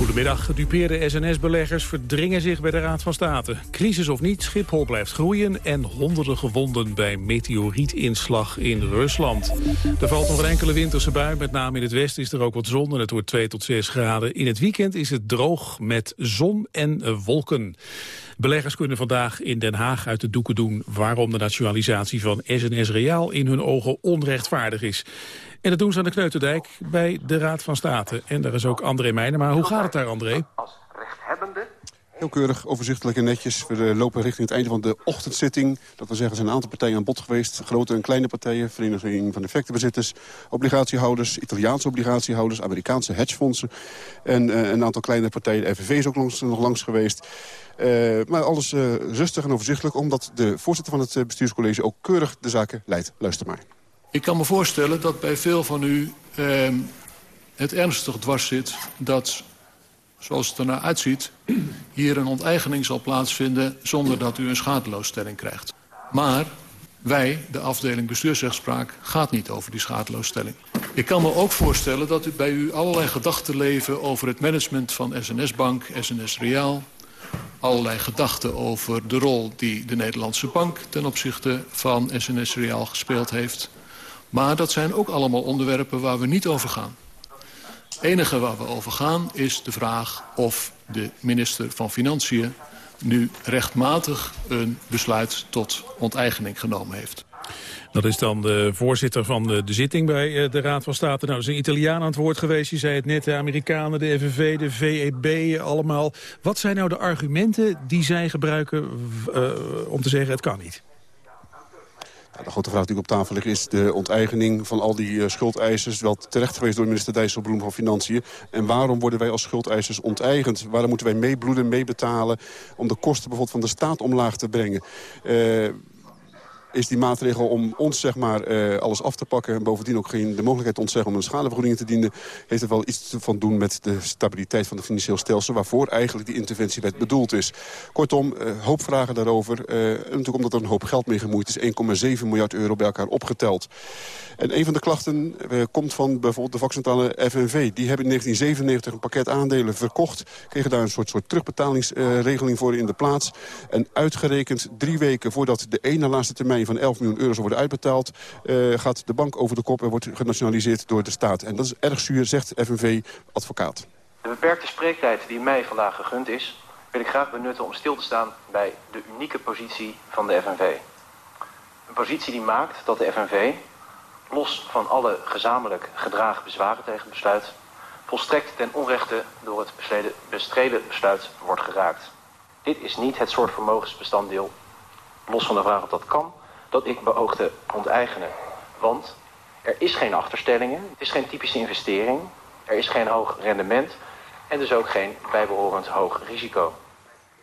Goedemiddag. Gedupeerde SNS-beleggers verdringen zich bij de Raad van State. Crisis of niet, Schiphol blijft groeien... en honderden gewonden bij meteorietinslag in Rusland. Er valt nog een enkele winterse bui. Met name in het westen is er ook wat zon en het wordt 2 tot 6 graden. In het weekend is het droog met zon en wolken. Beleggers kunnen vandaag in Den Haag uit de doeken doen... waarom de nationalisatie van SNS Reaal in hun ogen onrechtvaardig is. En dat doen ze aan de Kneuterdijk bij de Raad van State. En daar is ook André Meijner. Maar hoe gaat het daar, André? Als rechthebbende Heel keurig, overzichtelijk en netjes. We lopen richting het einde van de ochtendzitting. Dat wil zeggen, er zijn een aantal partijen aan bod geweest. Grote en kleine partijen, Vereniging van Effectenbezitters... obligatiehouders, Italiaanse obligatiehouders... Amerikaanse hedgefondsen. En uh, een aantal kleine partijen, de FNV is ook langs, nog langs geweest. Uh, maar alles uh, rustig en overzichtelijk... omdat de voorzitter van het bestuurscollege ook keurig de zaken leidt. Luister maar. Ik kan me voorstellen dat bij veel van u uh, het ernstig dwars zit... dat, zoals het er naar uitziet, hier een onteigening zal plaatsvinden... zonder dat u een schadeloosstelling krijgt. Maar wij, de afdeling bestuursrechtspraak, gaat niet over die schadeloosstelling. Ik kan me ook voorstellen dat u bij u allerlei gedachten leven... over het management van SNS Bank, SNS Reaal... allerlei gedachten over de rol die de Nederlandse bank... ten opzichte van SNS Reaal gespeeld heeft... Maar dat zijn ook allemaal onderwerpen waar we niet over gaan. Het enige waar we over gaan is de vraag of de minister van Financiën... nu rechtmatig een besluit tot onteigening genomen heeft. Dat is dan de voorzitter van de, zitting bij de Raad van State. Nou, er is een Italiaan aan het woord geweest. Je zei het net, de Amerikanen, de FNV, de VEB, allemaal. Wat zijn nou de argumenten die zij gebruiken uh, om te zeggen het kan niet? De grote vraag die op tafel ligt is de onteigening van al die uh, schuldeisers. Wel terecht geweest door minister Dijsselbloem van Financiën. En waarom worden wij als schuldeisers onteigend? Waarom moeten wij meebloeden, meebetalen om de kosten bijvoorbeeld van de staat omlaag te brengen? Is die maatregel om ons zeg maar, uh, alles af te pakken... en bovendien ook geen de mogelijkheid te ontzeggen om een schadevergoeding te dienen... heeft er wel iets van doen met de stabiliteit van het financieel stelsel... waarvoor eigenlijk die interventiewet bedoeld is. Kortom, uh, hoop vragen daarover. Uh, natuurlijk omdat er een hoop geld mee gemoeid is. 1,7 miljard euro bij elkaar opgeteld. En een van de klachten komt van bijvoorbeeld de vakcentrale FNV. Die hebben in 1997 een pakket aandelen verkocht. Kregen daar een soort, soort terugbetalingsregeling voor in de plaats. En uitgerekend drie weken voordat de ene laatste termijn van 11 miljoen euro zou worden uitbetaald... Uh, gaat de bank over de kop en wordt genationaliseerd door de staat. En dat is erg zuur, zegt FNV-advocaat. De beperkte spreektijd die mij vandaag gegund is... wil ik graag benutten om stil te staan bij de unieke positie van de FNV. Een positie die maakt dat de FNV, los van alle gezamenlijk gedragen bezwaren tegen het besluit... volstrekt ten onrechte door het bestreden besluit wordt geraakt. Dit is niet het soort vermogensbestanddeel, los van de vraag of dat kan dat ik beoogde onteigenen. Want er is geen achterstellingen, het is geen typische investering, er is geen hoog rendement en dus ook geen bijbehorend hoog risico.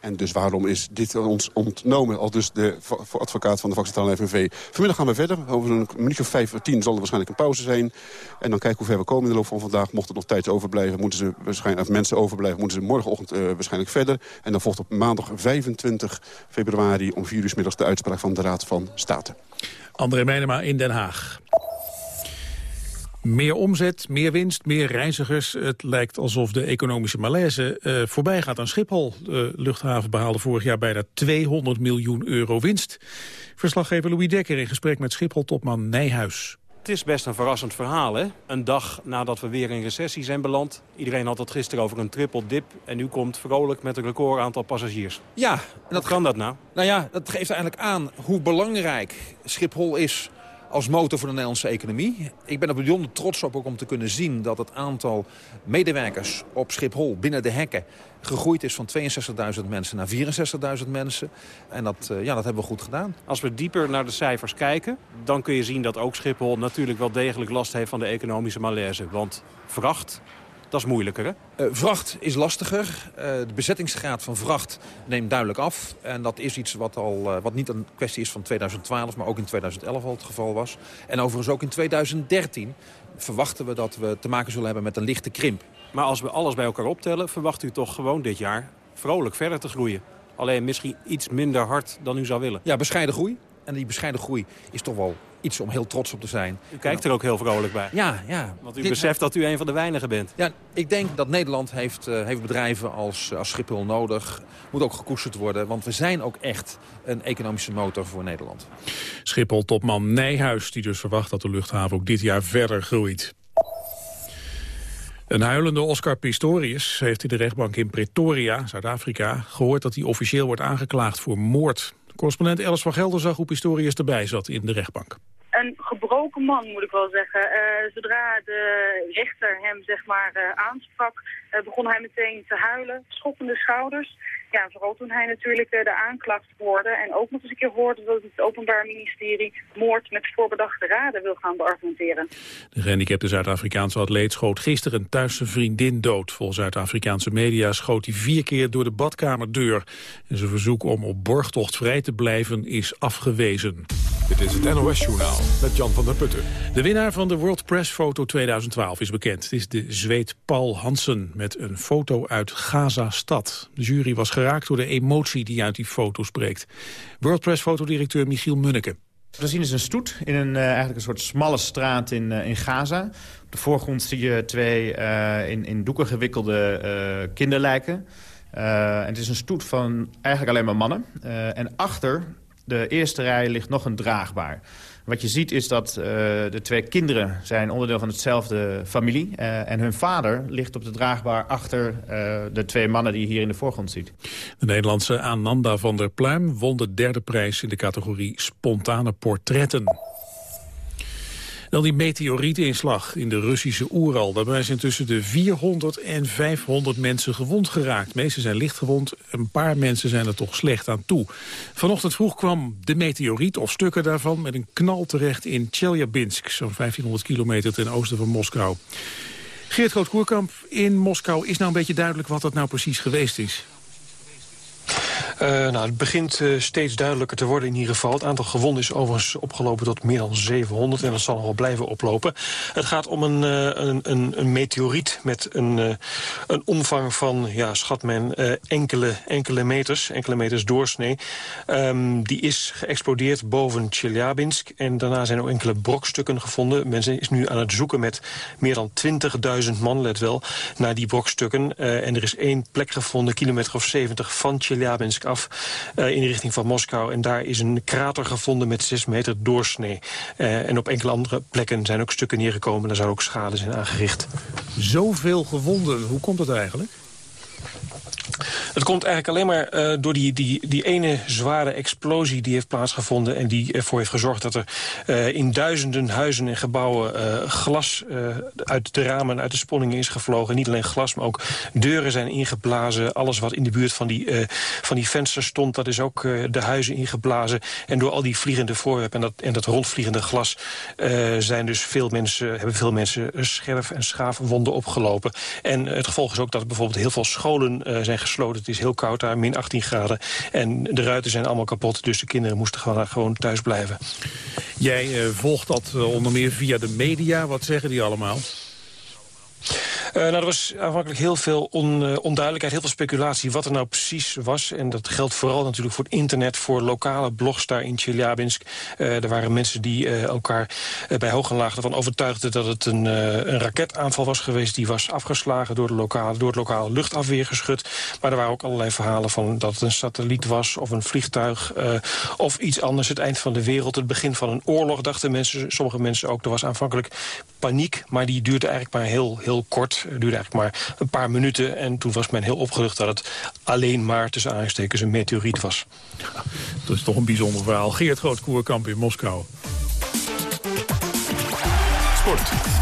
En dus waarom is dit ons ontnomen? Al dus de advocaat van de vakcentrale FNV. Vanmiddag gaan we verder. Over een minuutje of vijf of tien zal er waarschijnlijk een pauze zijn. En dan kijken hoe ver we komen in de loop van vandaag. Mocht er nog tijd overblijven, moeten ze waarschijnlijk, mensen overblijven... moeten ze morgenochtend uh, waarschijnlijk verder. En dan volgt op maandag 25 februari om vier uur middags... de uitspraak van de Raad van State. André Meijnema in Den Haag. Meer omzet, meer winst, meer reizigers. Het lijkt alsof de economische malaise uh, voorbij gaat aan Schiphol. De luchthaven behaalde vorig jaar bijna 200 miljoen euro winst. Verslaggever Louis Dekker in gesprek met Schiphol-topman Nijhuis. Het is best een verrassend verhaal, hè? Een dag nadat we weer in recessie zijn beland. Iedereen had het gisteren over een triple dip. En nu komt vrolijk met een record aantal passagiers. Ja. En dat kan dat nou? Nou ja, dat geeft eigenlijk aan hoe belangrijk Schiphol is als motor voor de Nederlandse economie. Ik ben er bijzonder trots op ook om te kunnen zien dat het aantal medewerkers op Schiphol binnen de hekken gegroeid is van 62.000 mensen naar 64.000 mensen. En dat, uh, ja, dat hebben we goed gedaan. Als we dieper naar de cijfers kijken, dan kun je zien dat ook Schiphol natuurlijk wel degelijk last heeft van de economische malaise. Want vracht dat is moeilijker, hè? Uh, vracht is lastiger. Uh, de bezettingsgraad van vracht neemt duidelijk af. En dat is iets wat, al, uh, wat niet een kwestie is van 2012, maar ook in 2011 al het geval was. En overigens ook in 2013 verwachten we dat we te maken zullen hebben met een lichte krimp. Maar als we alles bij elkaar optellen, verwacht u toch gewoon dit jaar vrolijk verder te groeien. Alleen misschien iets minder hard dan u zou willen. Ja, bescheiden groei. En die bescheiden groei is toch wel iets om heel trots op te zijn. U kijkt er ook heel vrolijk bij. Ja, ja. Want u beseft dat u een van de weinigen bent. Ja, ik denk dat Nederland heeft, uh, heeft bedrijven als, als Schiphol nodig. Moet ook gekoesterd worden, want we zijn ook echt een economische motor voor Nederland. Schiphol-topman Nijhuis, die dus verwacht dat de luchthaven ook dit jaar verder groeit. Een huilende Oscar Pistorius heeft in de rechtbank in Pretoria, Zuid-Afrika, gehoord dat hij officieel wordt aangeklaagd voor moord. Correspondent Alice van Gelder zag hoe Pistorius erbij zat in de rechtbank. Gebroken man, moet ik wel zeggen. Uh, zodra de rechter hem zeg maar, uh, aansprak, uh, begon hij meteen te huilen, schoppende schouders. Ja, vooral toen hij natuurlijk de aanklacht hoorde en ook nog eens een keer hoorde dat het Openbaar Ministerie moord met voorbedachte raden wil gaan beargumenteren. De gehandicapte Zuid-Afrikaanse atleet schoot gisteren een thuisse vriendin dood. Volgens Zuid-Afrikaanse media schoot hij vier keer door de badkamerdeur. En zijn verzoek om op borgtocht vrij te blijven is afgewezen. Dit is het NOS-journaal met Jan van der Putten. De winnaar van de World Press Foto 2012 is bekend. Het is de Zweed Paul Hansen met een foto uit Gaza-stad. De jury was geraakt door de emotie die uit die foto spreekt. World Press fotodirecteur Michiel Munneke. We zien dus een stoet in een, uh, eigenlijk een soort smalle straat in, uh, in Gaza. Op de voorgrond zie je twee uh, in, in doeken gewikkelde kinderlijken. en het is een stoet van eigenlijk alleen maar mannen. en achter de eerste rij ligt nog een draagbaar. Wat je ziet is dat uh, de twee kinderen zijn onderdeel van hetzelfde familie. Uh, en hun vader ligt op de draagbaar achter uh, de twee mannen die je hier in de voorgrond ziet. De Nederlandse Ananda van der Pluim won de derde prijs in de categorie spontane portretten. Dan die meteorietinslag in de Russische Oeral. Daarbij zijn tussen de 400 en 500 mensen gewond geraakt. De meeste zijn lichtgewond, een paar mensen zijn er toch slecht aan toe. Vanochtend vroeg kwam de meteoriet, of stukken daarvan... met een knal terecht in Chelyabinsk, zo'n 1500 kilometer ten oosten van Moskou. Geert Groot-Koerkamp in Moskou. Is nou een beetje duidelijk wat dat nou precies geweest is? Uh, nou, het begint uh, steeds duidelijker te worden in ieder geval. Het aantal gewonden is overigens opgelopen tot meer dan 700 en dat zal nog wel blijven oplopen. Het gaat om een, uh, een, een, een, meteoriet met een, een omvang van, ja, schat men, enkele, enkele meters, enkele meters doorsnee. Um, die is geëxplodeerd boven Chelyabinsk en daarna zijn ook enkele brokstukken gevonden. Men is nu aan het zoeken met meer dan 20.000 man, let wel, naar die brokstukken. en er is één plek gevonden, kilometer of 70 van Chelyabinsk af uh, in de richting van Moskou. En daar is een krater gevonden met 6 meter doorsnee. Uh, en op enkele andere plekken zijn ook stukken neergekomen. Daar zou ook schade zijn aangericht. Zoveel gewonden, hoe komt dat eigenlijk? Het komt eigenlijk alleen maar uh, door die, die, die ene zware explosie die heeft plaatsgevonden... en die ervoor heeft gezorgd dat er uh, in duizenden huizen en gebouwen uh, glas uit de ramen en uit de sponningen is gevlogen. Niet alleen glas, maar ook deuren zijn ingeblazen. Alles wat in de buurt van die, van die vensters stond, dat is ook de huizen ingeblazen. En door al die vliegende voorwerpen en dat, en dat rondvliegende glas... zijn dus veel mensen, hebben veel mensen scherf en schaafwonden opgelopen. En het gevolg is ook dat bijvoorbeeld heel veel scholen zijn gesloten. Het is heel koud daar, min 18 graden. En de ruiten zijn allemaal kapot, dus de kinderen moesten gewoon, gewoon thuis blijven. Jij uh, volgt dat uh, onder meer via de media. Wat zeggen die allemaal? Uh, nou, er was aanvankelijk heel veel uh, onduidelijkheid, heel veel speculatie wat er nou precies was. En dat geldt vooral natuurlijk voor het internet, voor lokale blogs daar in Chelyabinsk. Uh, er waren mensen die elkaar bij hoog en laag ervan overtuigden dat het een, een raketaanval was geweest. Die was afgeslagen door, de lokale, door het lokale luchtafweergeschut. Maar er waren ook allerlei verhalen van dat het een satelliet was of een vliegtuig of iets anders. Het eind van de wereld, het begin van een oorlog, dachten mensen, sommige mensen ook. Er was aanvankelijk paniek, maar die duurde eigenlijk maar heel, heel kort. Het duurde eigenlijk maar een paar minuten. En toen was men heel opgelucht dat het alleen maar tussen aanstekens een meteoriet was. Ja, dat is toch een bijzonder verhaal. Geert Groot-Koerkamp in Moskou. Sport.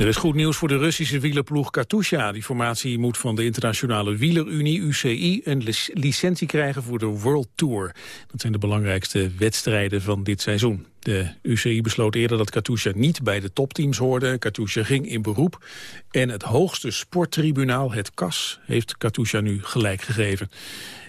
Er is goed nieuws voor de Russische wielerploeg Katusha. Die formatie moet van de internationale wielerunie UCI een licentie krijgen voor de World Tour. Dat zijn de belangrijkste wedstrijden van dit seizoen. De UCI besloot eerder dat Katusha niet bij de topteams hoorde. Katusha ging in beroep. En het hoogste sporttribunaal, het CAS, heeft Katusha nu gelijk gegeven.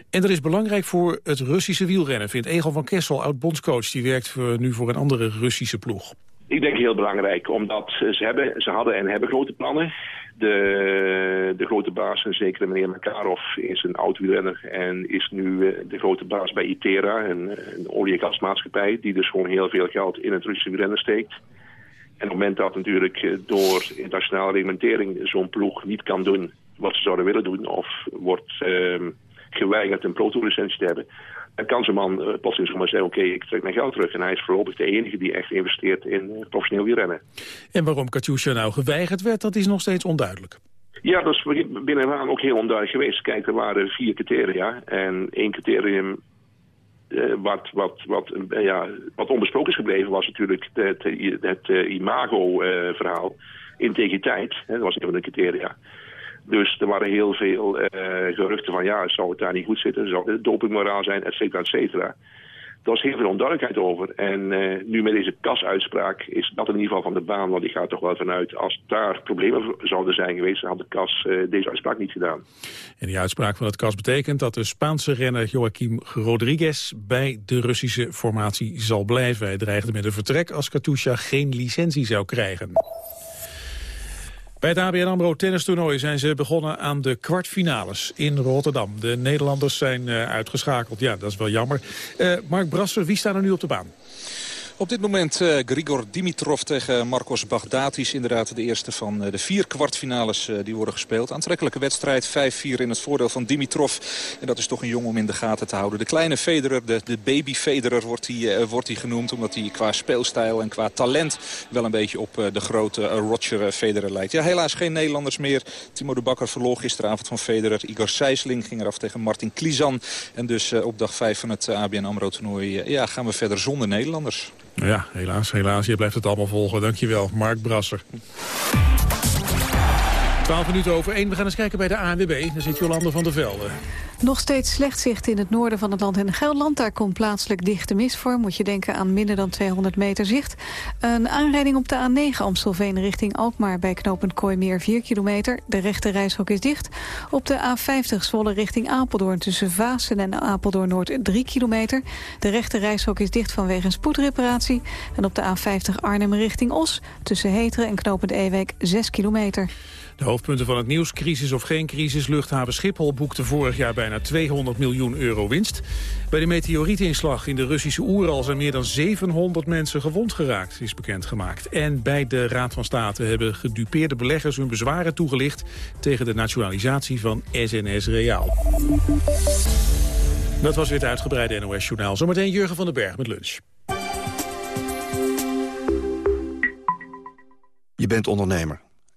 En dat is belangrijk voor het Russische wielrennen, vindt Egel van Kessel, oud-bondscoach. Die werkt nu voor een andere Russische ploeg. Ik denk heel belangrijk, omdat ze, hebben, ze hadden en hebben grote plannen. De, de grote baas, en zeker meneer Makarov, is een oud-wielrenner en is nu eh, de grote baas bij Itera, een, een olie- en gasmaatschappij, die dus gewoon heel veel geld in het Russische wielrennen steekt. En op het moment dat natuurlijk eh, door internationale reglementering zo'n ploeg niet kan doen wat ze zouden willen doen, of wordt ehm, geweigerd een proto-licentie te hebben, dan kan zo'n man uh, plotseling zomaar zeggen, oké, ik trek mijn geld terug. En hij is voorlopig de enige die echt investeert in uh, professioneel wielrennen. En waarom Katusha nou geweigerd werd, dat is nog steeds onduidelijk. Ja, dat is binnen ook heel onduidelijk geweest. Kijk, er waren vier criteria. En één criterium uh, wat, wat, wat, ja, wat onbesproken is gebleven was natuurlijk het, het imago-verhaal. Integriteit, hè, dat was een van de criteria. Dus er waren heel veel uh, geruchten van ja, zou het daar niet goed zitten, zou het dopingmoraal zijn, et cetera, et cetera. Er was heel veel onduidelijkheid over. En uh, nu met deze kasuitspraak is dat in ieder geval van de baan. Want ik ga toch wel vanuit, als daar problemen zouden zijn geweest... dan had de kas uh, deze uitspraak niet gedaan. En die uitspraak van het kas betekent dat de Spaanse renner Joaquim Rodriguez... bij de Russische formatie zal blijven. Hij dreigde met een vertrek als Katusha geen licentie zou krijgen. Bij het ABN AMRO tennistoernooi zijn ze begonnen aan de kwartfinales in Rotterdam. De Nederlanders zijn uh, uitgeschakeld. Ja, dat is wel jammer. Uh, Mark Brasser, wie staan er nu op de baan? Op dit moment uh, Grigor Dimitrov tegen Marcos Baghdatis. Inderdaad de eerste van uh, de vier kwartfinales uh, die worden gespeeld. Aantrekkelijke wedstrijd, 5-4 in het voordeel van Dimitrov. En dat is toch een jongen om in de gaten te houden. De kleine Federer, de, baby Federer wordt hij wordt hij genoemd. Omdat hij qua speelstijl en qua talent wel een beetje op de grote Roger Federer lijkt. Ja, helaas geen Nederlanders meer. Timo de Bakker verloor gisteravond van Federer. Igor Sijsling ging eraf tegen Martin Klizan. En dus op dag 5 van het ABN AMRO toernooi ja, gaan we verder zonder Nederlanders. Ja, helaas, helaas. Je blijft het allemaal volgen. Dankjewel, Mark Brasser. 12 minuten over 1. We gaan eens kijken bij de ANWB. Daar zit Jolande van der Velde. Nog steeds slecht zicht in het noorden van het land en Gelderland. Daar komt plaatselijk dichte mist voor. Moet je denken aan minder dan 200 meter zicht. Een aanrijding op de A9 Amstelveen richting Alkmaar... bij knooppunt Kooimeer 4 kilometer. De rechte reishok is dicht. Op de A50 Zwolle richting Apeldoorn... tussen Vaassen en Apeldoorn-Noord 3 kilometer. De rechte reishok is dicht vanwege een spoedreparatie. En op de A50 Arnhem richting Os... tussen Heteren en knooppunt Ewijk 6 kilometer. De hoofdpunten van het nieuws, crisis of geen crisis... luchthaven Schiphol boekte vorig jaar bijna 200 miljoen euro winst. Bij de meteorietinslag in de Russische Oeral... zijn meer dan 700 mensen gewond geraakt, is bekendgemaakt. En bij de Raad van State hebben gedupeerde beleggers... hun bezwaren toegelicht tegen de nationalisatie van SNS Reaal. Dat was weer het uitgebreide NOS-journaal. Zometeen Jurgen van den Berg met lunch. Je bent ondernemer.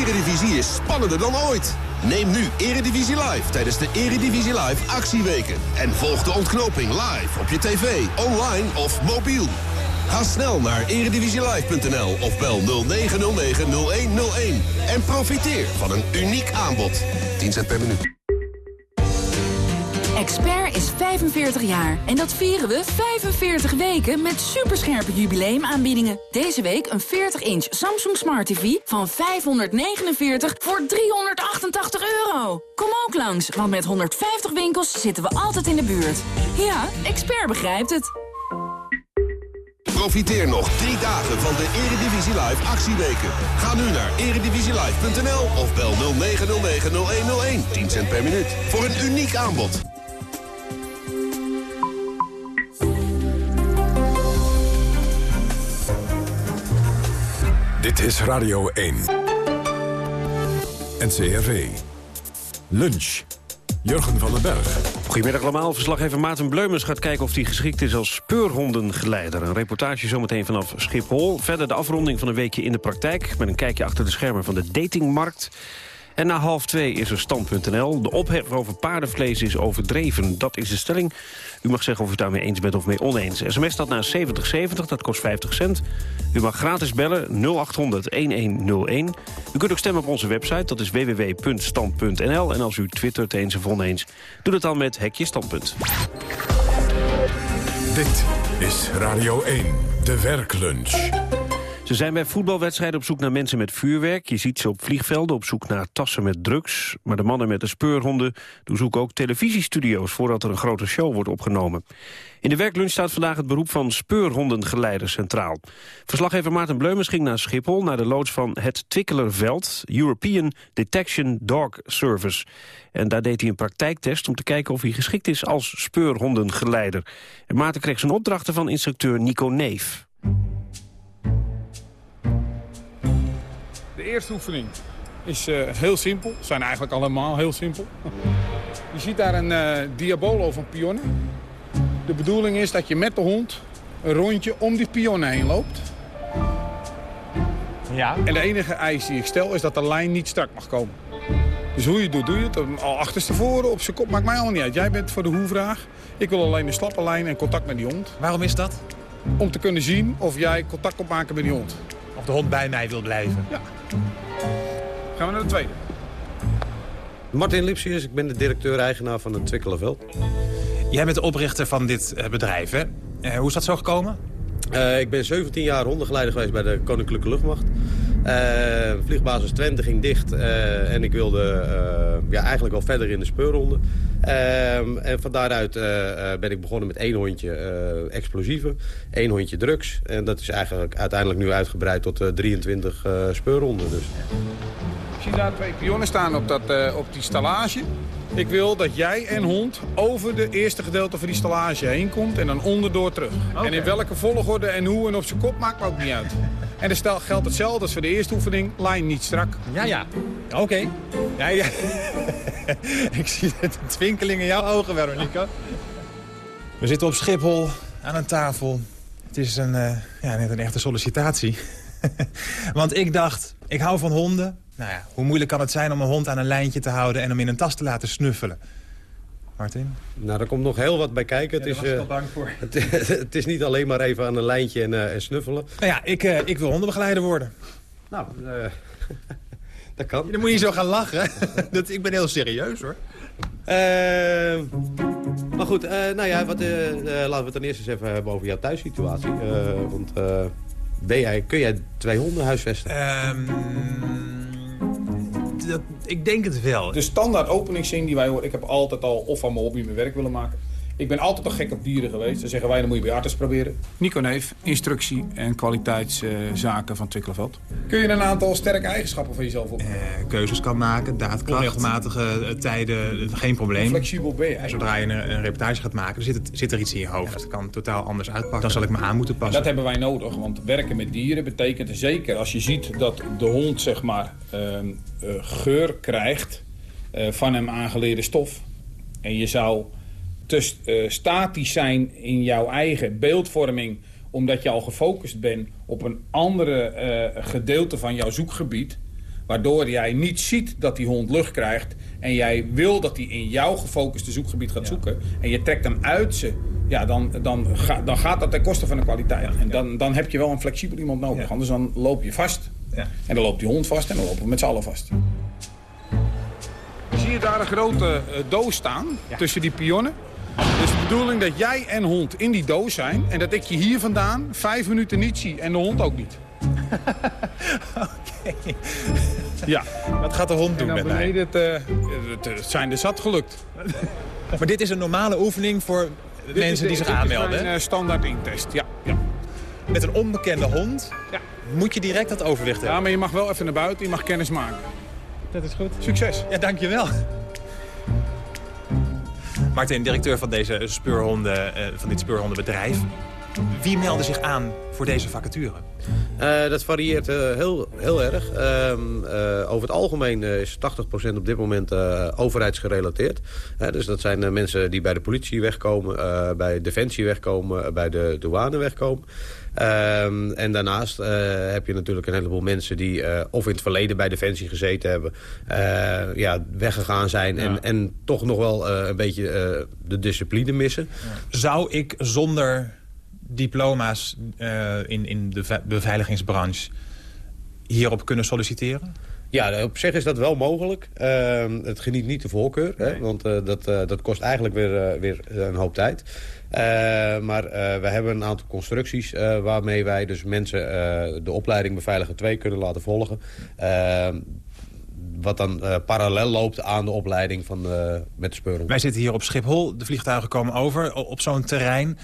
Eredivisie is spannender dan ooit. Neem nu Eredivisie Live tijdens de Eredivisie Live actieweken. En volg de ontknoping live op je tv, online of mobiel. Ga snel naar eredivisielive.nl of bel 0909-0101. En profiteer van een uniek aanbod. 10 cent per minuut. 45 jaar en dat vieren we 45 weken met superscherpe jubileumaanbiedingen. Deze week een 40-inch Samsung Smart TV van 549 voor 388 euro. Kom ook langs, want met 150 winkels zitten we altijd in de buurt. Ja, Expert begrijpt het. Profiteer nog drie dagen van de Eredivisie Live actieweken. Ga nu naar eredivisielive.nl of bel 0909-0101. 10 cent per minuut. Voor een uniek aanbod. Dit is Radio 1. NCRV. Lunch. Jurgen van den Berg. Goedemiddag allemaal. Verslaggever Maarten Bleumers gaat kijken of hij geschikt is als speurhondengeleider. Een reportage zometeen vanaf Schiphol. Verder de afronding van een weekje in de praktijk... met een kijkje achter de schermen van de datingmarkt. En na half twee is er stand.nl. De ophef over paardenvlees is overdreven. Dat is de stelling. U mag zeggen of u daarmee eens bent of mee oneens. SMS staat naar 7070, dat kost 50 cent. U mag gratis bellen 0800-1101. U kunt ook stemmen op onze website, dat is www.stand.nl. En als u twittert eens of oneens, doe het dan met Hekje Standpunt. Dit is Radio 1, de werklunch. Ze zijn bij voetbalwedstrijden op zoek naar mensen met vuurwerk. Je ziet ze op vliegvelden op zoek naar tassen met drugs. Maar de mannen met de speurhonden doen zoeken ook televisiestudio's... voordat er een grote show wordt opgenomen. In de werklunch staat vandaag het beroep van speurhondengeleider centraal. Verslaggever Maarten Bleumers ging naar Schiphol... naar de loods van het Twikkelerveld, European Detection Dog Service. En daar deed hij een praktijktest om te kijken of hij geschikt is als speurhondengeleider. En Maarten kreeg zijn opdrachten van instructeur Nico Neef. Eerste oefening is uh, heel simpel. Zijn eigenlijk allemaal heel simpel. Je ziet daar een uh, diabolo van pionnen. De bedoeling is dat je met de hond een rondje om die pionnen heen loopt. Ja. En de enige eis die ik stel is dat de lijn niet strak mag komen. Dus hoe je het doet, doe je het. Al achterstevoren, op zijn kop, maakt mij allemaal niet uit. Jij bent voor de hoe-vraag. Ik wil alleen een slappe lijn en contact met die hond. Waarom is dat? Om te kunnen zien of jij contact kunt maken met die hond. De hond bij mij wil blijven. Ja. Gaan we naar de tweede. Martin Lipsius, ik ben de directeur-eigenaar van het Twikkelenveld. Jij bent de oprichter van dit uh, bedrijf, hè? Uh, hoe is dat zo gekomen? Uh, ik ben 17 jaar hondengeleider geweest bij de Koninklijke Luchtmacht. Vliegbasis Twente ging dicht en ik wilde ja, eigenlijk wel verder in de speurronde. en van daaruit ben ik begonnen met één hondje explosieven, één hondje drugs. En dat is eigenlijk uiteindelijk nu uitgebreid tot 23 speurronden. Dus. Ik zie daar twee pionnen staan op, dat, op die stallage. Ik wil dat jij en hond over de eerste gedeelte van die stallage heen komt... en dan onderdoor terug. Okay. En in welke volgorde en hoe en op zijn kop maakt me ook niet uit. En dan stel, geldt hetzelfde als voor de eerste oefening. Lijn niet strak. Ja, ja. Oké. Okay. Ja, ja. Ik zie het twinkeling in jouw ogen, Veronica. We zitten op Schiphol aan een tafel. Het is een, uh, ja, net een echte sollicitatie. Want ik dacht, ik hou van honden. Nou ja, hoe moeilijk kan het zijn om een hond aan een lijntje te houden... en hem in een tas te laten snuffelen? Martin? Nou, daar komt nog heel wat bij kijken. Ja, het, is, was ik al bang voor. Het, het, is niet alleen maar even aan een lijntje en, uh, en snuffelen. Nou ja, ik, uh, ik wil hondenbegeleider worden. Nou, uh, dat kan. Dan moet je niet zo gaan lachen. dat, ik ben heel serieus, hoor. maar goed, nou ja, wat, laten we het dan eerst eens even hebben over jouw thuissituatie. want ben jij, kun jij twee honden huisvesten? Um, dat, ik denk het wel. De standaard openingszin die wij horen... ik heb altijd al of van mijn hobby mijn werk willen maken. Ik ben altijd al gek op dieren geweest. Dan zeggen wij, dan moet je bij arts proberen. Nico Neef, instructie en kwaliteitszaken uh, van Twikkelenveld. Kun je een aantal sterke eigenschappen van jezelf op? Uh, keuzes kan maken, daadkrachtmatige uh, tijden, geen probleem. Flexibel ben je Zodra je een, een, reportage gaat maken, zit, het, zit er iets in je hoofd. Het kan totaal anders uitpakken. Dan zal ik me aan moeten passen. Dat hebben wij nodig, want werken met dieren betekent zeker als je ziet dat de hond zeg maar geur krijgt van hem aangeleerde stof. En je zou te uh, statisch zijn in jouw eigen beeldvorming... omdat je al gefocust bent op een andere uh, gedeelte van jouw zoekgebied... waardoor jij niet ziet dat die hond lucht krijgt... en jij wil dat hij in jouw gefocuste zoekgebied gaat ja. zoeken... en je trekt hem uit ze, ja, dan, dan, ga, dan gaat dat ten koste van de kwaliteit. Ja, en dan, dan heb je wel een flexibel iemand nodig, anders dan loop je vast. En dan loopt die hond vast en dan lopen we met z'n allen vast. Zie je daar een grote uh, doos staan tussen die pionnen? Dus de bedoeling dat jij en hond in die doos zijn... en dat ik je hier vandaan vijf minuten niet zie en de hond ook niet. Oké. Okay. Ja. Wat gaat de hond doen met mij? Het, uh, het, het zijn er zat gelukt. maar dit is een normale oefening voor dit mensen die zich aanmelden? Dit is een uh, standaard intest, ja. ja. Met een onbekende hond ja. moet je direct dat overwicht hebben? Ja, maar je mag wel even naar buiten, je mag kennis maken. Dat is goed. Succes. Ja, dankjewel. Martin, directeur van, deze speurhonden, uh, van dit speurhondenbedrijf. Wie meldde zich aan voor deze vacature? Uh, dat varieert uh, heel, heel erg. Uh, over het algemeen is 80% op dit moment overheidsgerelateerd. dus dat zijn mensen die bij de politie wegkomen, bij Defensie wegkomen, bij de douane wegkomen. Um, en daarnaast heb je natuurlijk een heleboel mensen die of in het verleden bij Defensie gezeten hebben, ja, weggegaan zijn ja. en, en toch nog wel een beetje de discipline missen. Ja. Zou ik zonder diploma's in, in de beveiligingsbranche hierop kunnen solliciteren? Ja, op zich is dat wel mogelijk. Uh, het geniet niet de voorkeur, nee. hè, want uh, dat, uh, dat kost eigenlijk weer, weer een hoop tijd. maar we hebben een aantal constructies waarmee wij dus mensen de opleiding Beveiliger 2 kunnen laten volgen. Ehm, wat dan parallel loopt aan de opleiding van, met de speurhond. Wij zitten hier op Schiphol, de vliegtuigen komen over op zo'n terrein.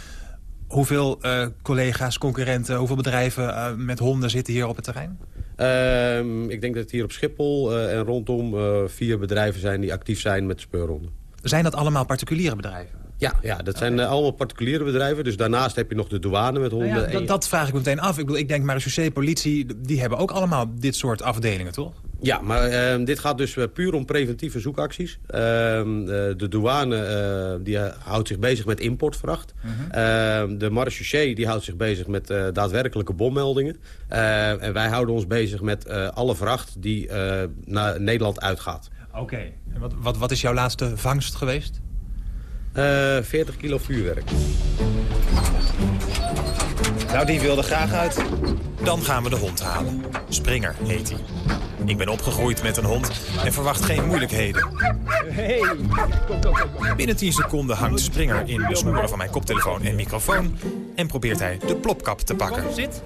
Hoeveel collega's, concurrenten, hoeveel bedrijven met honden zitten hier op het terrein? Uh, ik denk dat het hier op Schiphol uh, en rondom vier bedrijven zijn die actief zijn met speurhonden. Zijn dat allemaal particuliere bedrijven? Ja, ja dat zijn okay. allemaal particuliere bedrijven. Dus daarnaast heb je nog de douane met honden. Nou ja, dat, dat, vraag ik meteen af. Ik, bedoel, ik denk marechaussee, politie, die hebben ook allemaal dit soort afdelingen, toch? Ja, maar uh, dit gaat dus puur om preventieve zoekacties. Uh, de douane uh, die houdt zich bezig met importvracht. -huh. de marechaussee die houdt zich bezig met daadwerkelijke bommeldingen. en wij houden ons bezig met alle vracht die naar Nederland uitgaat. Oké. Okay. En wat, wat, wat is jouw laatste vangst geweest? 40 kilo vuurwerk. Nou, die wilde graag uit. Dan gaan we de hond halen. Springer heet hij. Ik ben opgegroeid met een hond en verwacht geen moeilijkheden. Hey. Binnen 10 seconden hangt Springer in de snoeren van mijn koptelefoon en microfoon... en probeert hij de plopkap te pakken. Zit.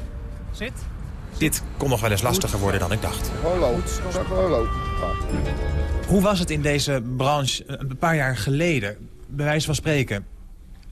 Zit. Dit kon nog wel eens lastiger worden dan ik dacht. Hoe was het in deze branche een paar jaar geleden? Bij wijze van spreken,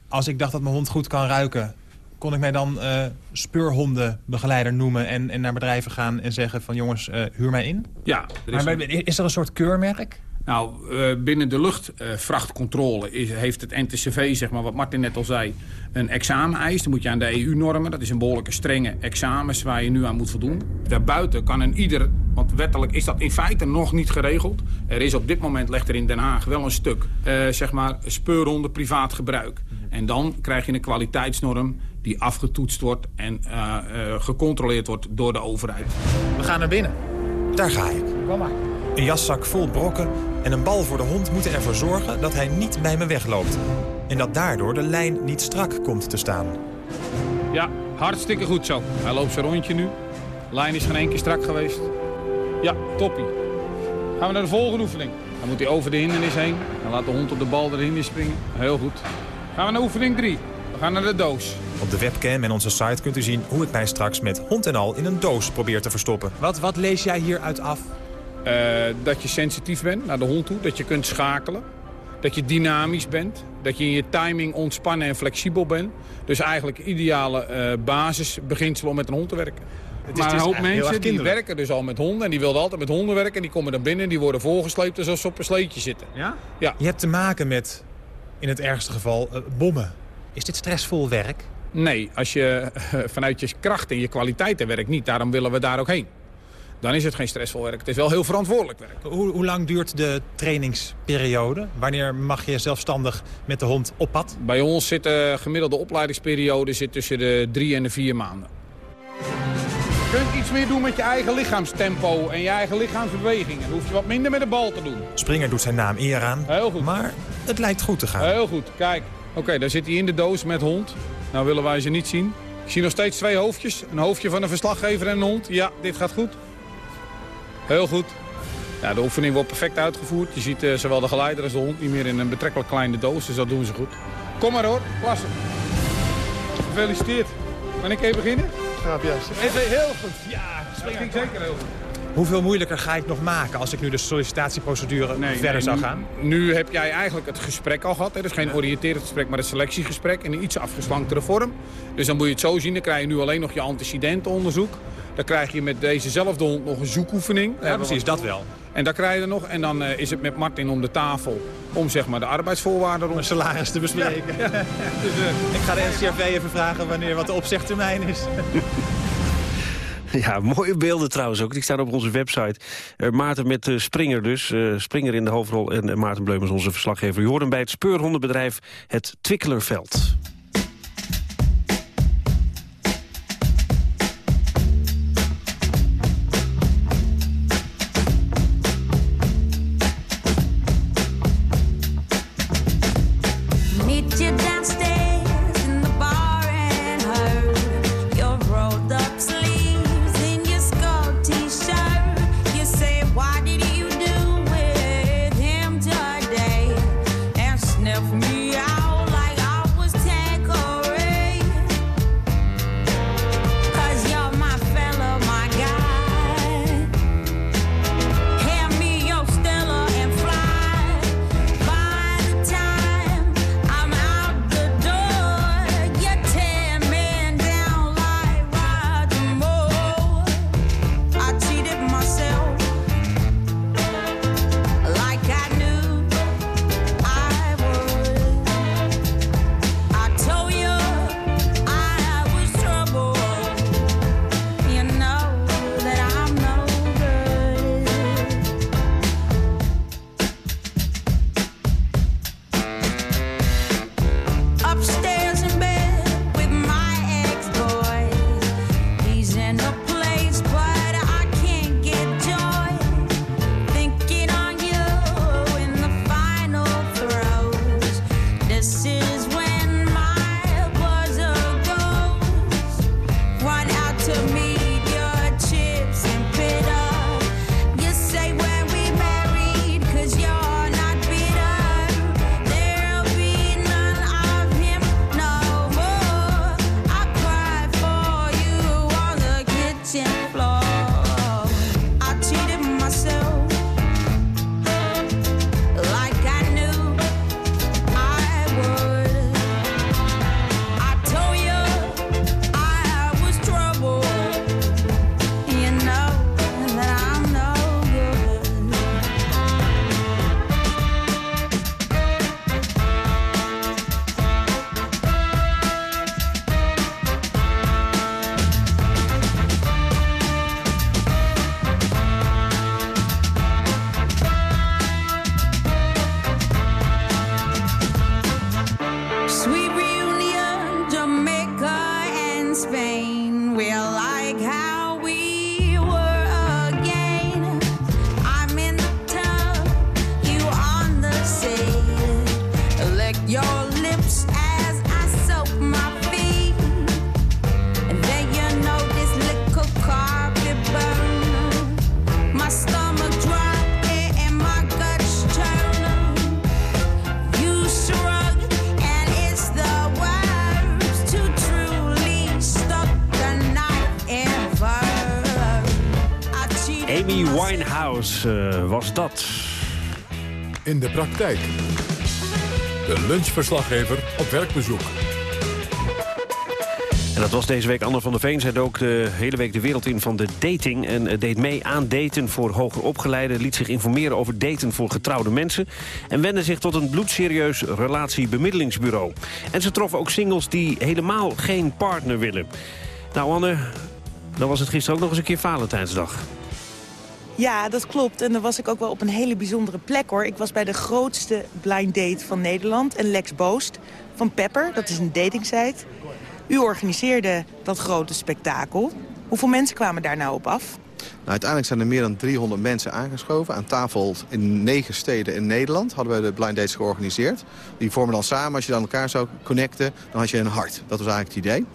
als ik dacht dat mijn hond goed kan ruiken kon ik mij dan uh, speurhondenbegeleider noemen... En, en naar bedrijven gaan en zeggen van jongens, uh, huur mij in? Ja. Er is, maar, is er een soort keurmerk? Nou, uh, binnen de luchtvrachtcontrole is, heeft het NTCV, zeg maar, wat Martin net al zei... een exameneis. Dan moet je aan de EU-normen. Dat is een behoorlijke strenge examens waar je nu aan moet voldoen. Daarbuiten kan een ieder, want wettelijk is dat in feite nog niet geregeld. Er is op dit moment, legt er in Den Haag wel een stuk, zeg maar, speurhonden privaat gebruik. En dan krijg je een kwaliteitsnorm die afgetoetst wordt en uh, uh, gecontroleerd wordt door de overheid. We gaan naar binnen. Daar ga ik. Kom maar. Een jaszak vol brokken en een bal voor de hond moeten ervoor zorgen dat hij niet bij me wegloopt. En dat daardoor de lijn niet strak komt te staan. Ja, hartstikke goed zo. Hij loopt zijn rondje nu. Lijn is geen één keer strak geweest. Ja, toppie. Gaan we naar de volgende oefening. Dan moet hij over de hindernis heen. Dan laat de hond op de bal erin springen. Heel goed. Gaan we naar oefening 3. We gaan naar de doos. Op de webcam en onze site kunt u zien hoe ik mij straks met hond en al in een doos probeer te verstoppen. Wat, wat lees jij hieruit af? Uh, dat je sensitief bent naar de hond toe, dat je kunt schakelen. Dat je dynamisch bent, dat je in je timing ontspannen en flexibel bent. Dus eigenlijk ideale uh, basisbeginsel om met een hond te werken. Het maar dus een hoop mensen die werken dus al met honden en die wilden altijd met honden werken. En die komen dan binnen en die worden voorgesleept alsof ze op een sleetje zitten. Ja? ja? Je hebt te maken met, in het ergste geval, uh, bommen. Is dit stressvol werk? Nee, als je uh, vanuit je kracht en je kwaliteiten werkt niet. Daarom willen we daar ook heen. Dan is het geen stressvol werk. Het is wel heel verantwoordelijk werk. Hoe, hoe lang duurt de trainingsperiode? Wanneer mag je zelfstandig met de hond op pad? Bij ons zit de gemiddelde opleidingsperiode zit tussen de drie en de vier maanden. Je kunt iets meer doen met je eigen lichaamstempo en je eigen lichaamsbewegingen. Dan hoef je wat minder met de bal te doen. Springer doet zijn naam eer aan. Heel goed. Maar het lijkt goed te gaan. Heel goed. Kijk, oké, okay, daar zit hij in de doos met hond. Nou willen wij ze niet zien. Ik zie nog steeds twee hoofdjes. Een hoofdje van een verslaggever en een hond. Ja, dit gaat goed. Heel goed. Ja, de oefening wordt perfect uitgevoerd. Je ziet uh, zowel de geleider als de hond niet meer in een betrekkelijk kleine doos. Dus dat doen ze goed. Kom maar hoor, klasse. Gefeliciteerd. Wanneer kan je beginnen? Ja, juist. Heel goed. Ja, dat ging zeker heel goed. Hoeveel moeilijker ga ik nog maken als ik nu de sollicitatieprocedure nee, verder nee, zou gaan? Nu heb jij eigenlijk het gesprek al gehad. Hè? Dus geen oriënterend gesprek, maar het selectiegesprek in een iets afgeslanktere vorm. Dus dan moet je het zo zien. Dan krijg je nu alleen nog je antecedentenonderzoek. Dan krijg je met dezezelfde hond nog een zoekoefening. Ja, precies, dat wel. En daar krijg je er nog. En dan uh, is het met Martin om de tafel om zeg maar, de arbeidsvoorwaarden rond. Om salaris te bespreken. Ja. Ja. Dus, uh, ik ga de NCRV even vragen wanneer wat de opzegtermijn is. Ja, mooie beelden trouwens ook. Die staan op onze website. Uh, Maarten met uh, Springer dus. Uh, Springer in de hoofdrol en Maarten Bleumers onze verslaggever. Je hoort hem bij het speurhondenbedrijf Het Twikkelerveld. Uh, was dat. In de praktijk. De lunchverslaggever op werkbezoek. En dat was deze week Anne van der Veen. Zij ook de hele week de wereld in van de dating. En eh, deed mee aan daten voor hoger opgeleiden. Liet zich informeren over daten voor getrouwde mensen. En wendde zich tot een bloedserieus relatiebemiddelingsbureau. En ze troffen ook singles die helemaal geen partner willen. Nou Anne, dan was het gisteren ook nog eens een keer Valentijnsdag. Ja, dat klopt. En dan was ik ook wel op een hele bijzondere plek, hoor. Ik was bij de grootste blind date van Nederland. En Lex Boost van Pepper, dat is een datingsite. U organiseerde dat grote spektakel. Hoeveel mensen kwamen daar nou op af? Nou, uiteindelijk zijn er meer dan 300 mensen aangeschoven. Aan tafel in negen steden in Nederland hadden we de blind dates georganiseerd. Die vormen dan samen, als je dan elkaar zou connecten, dan had je een hart. Dat was eigenlijk het idee.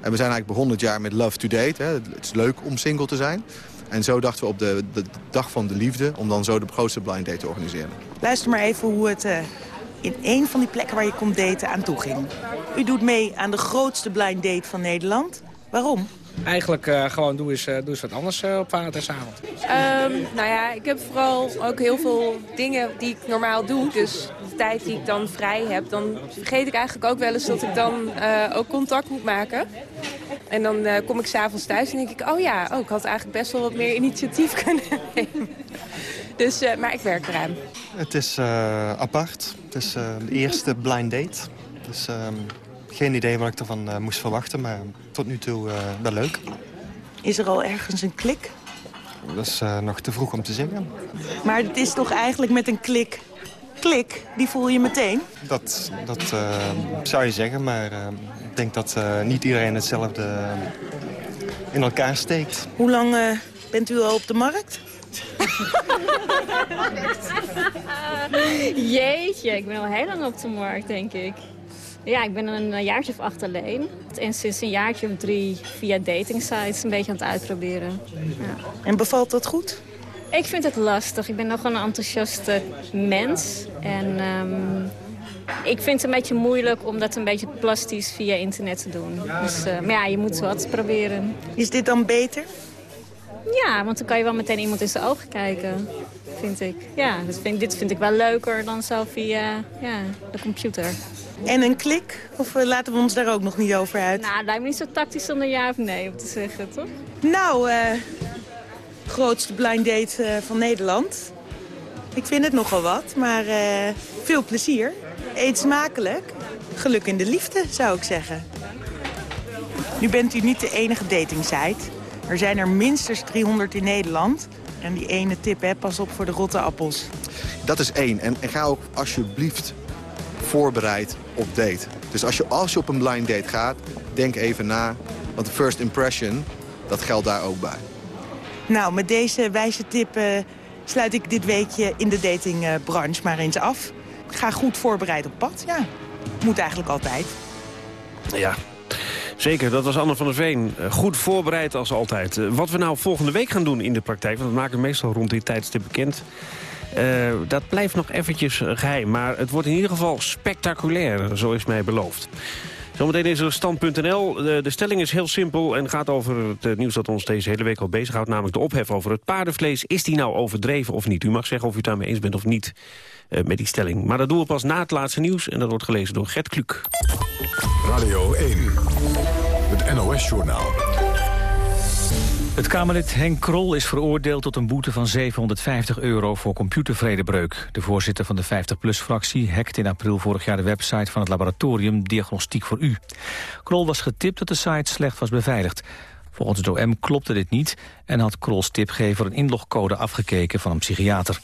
En we zijn eigenlijk begonnen het jaar met Love to Date. Het is leuk om single te zijn. En zo dachten we op de, de, dag van de liefde om dan zo de grootste blind date te organiseren. Luister maar even hoe het uh, in een van die plekken waar je komt daten aan toe ging. U doet mee aan de grootste blind date van Nederland. Waarom? Eigenlijk uh, gewoon doe eens, uh, doe eens wat anders uh, op Valentijnsavond. Um, nou ja, ik heb vooral ook heel veel dingen die ik normaal doe. Dus tijd die ik dan vrij heb, dan vergeet ik eigenlijk ook wel eens dat ik dan ook contact moet maken. En dan kom ik s'avonds thuis en denk ik, oh ja, oh, ik had eigenlijk best wel wat meer initiatief kunnen nemen. Dus, maar ik werk eraan. Het is apart. Het is de eerste blind date. Dus ehm, geen idee wat ik ervan moest verwachten, maar tot nu toe wel leuk. Is er al ergens een klik? Dat is uh, nog te vroeg om te zeggen. Maar het is toch eigenlijk met een klik... Klik, die voel je meteen? Dat, dat uh, zou je zeggen, maar uh, ik denk dat niet iedereen hetzelfde in elkaar steekt. Hoe lang bent u al op de markt? Jeetje, ik ben al heel lang op de markt, denk ik. Ja, ik ben een jaartje of acht alleen. En sinds een jaartje of drie via datingsites een beetje aan het uitproberen. Ja. En bevalt dat goed? Ik vind het lastig. Ik ben nog een enthousiaste mens. En um, ik vind het een beetje moeilijk om dat een beetje plastisch via internet te doen. Dus, uh, maar ja, je moet wat proberen. Is dit dan beter? Ja, want dan kan je wel meteen iemand in zijn ogen kijken, vind ik. Ja, dus vind, dit vind ik wel leuker dan zo via ja, de computer. En een klik? Of uh, laten we ons daar ook nog niet over uit? Nou, lijkt me niet zo tactisch om een ja of nee op te zeggen, toch? Nou, uh, grootste blind date uh, van Nederland. Ik vind het nogal wat, maar veel plezier. Eet smakelijk. Geluk in de liefde, zou ik zeggen. Nu bent u niet de enige datingsite. Er zijn er minstens 300 in Nederland. En die ene tip, hè, pas op voor de rotte appels. Dat is één. En, en ga ook alsjeblieft voorbereid op date. Dus als je, als je op een blind date gaat, denk even na. Want de first impression, dat geldt daar ook bij. Nou, met deze wijze tip uh, sluit ik dit weekje in de datingbranche maar eens af. Ga goed voorbereid op pad, ja. Moet eigenlijk altijd. Ja, Zeker, dat was Anne van der Veen. Eh, goed voorbereid als altijd. Eh, wat we nou volgende week gaan doen in de praktijk... want dat maken we meestal rond die tijdstip bekend... Dat blijft nog eventjes geheim. Maar het wordt in ieder geval spectaculair, zo is mij beloofd. Zometeen is er stand.nl. De, de, stelling is heel simpel en gaat over het nieuws dat ons deze hele week al bezighoudt. Namelijk de ophef over het paardenvlees. Is die nou overdreven of niet? U mag zeggen of u het daarmee eens bent of niet uh, met die stelling. Maar dat doen we pas na het laatste nieuws. En dat wordt gelezen door Gert Kluk. Radio 1. Het NOS-journaal. Het Kamerlid Henk Krol is veroordeeld tot een boete van 750 euro voor computervredebreuk. De voorzitter van de 50PLUS-fractie hackte in april vorig jaar de website van het laboratorium Diagnostiek voor U. Krol was getipt dat de site slecht was beveiligd. Volgens het OM klopte dit niet en had Krols tipgever een inlogcode afgekeken van een psychiater.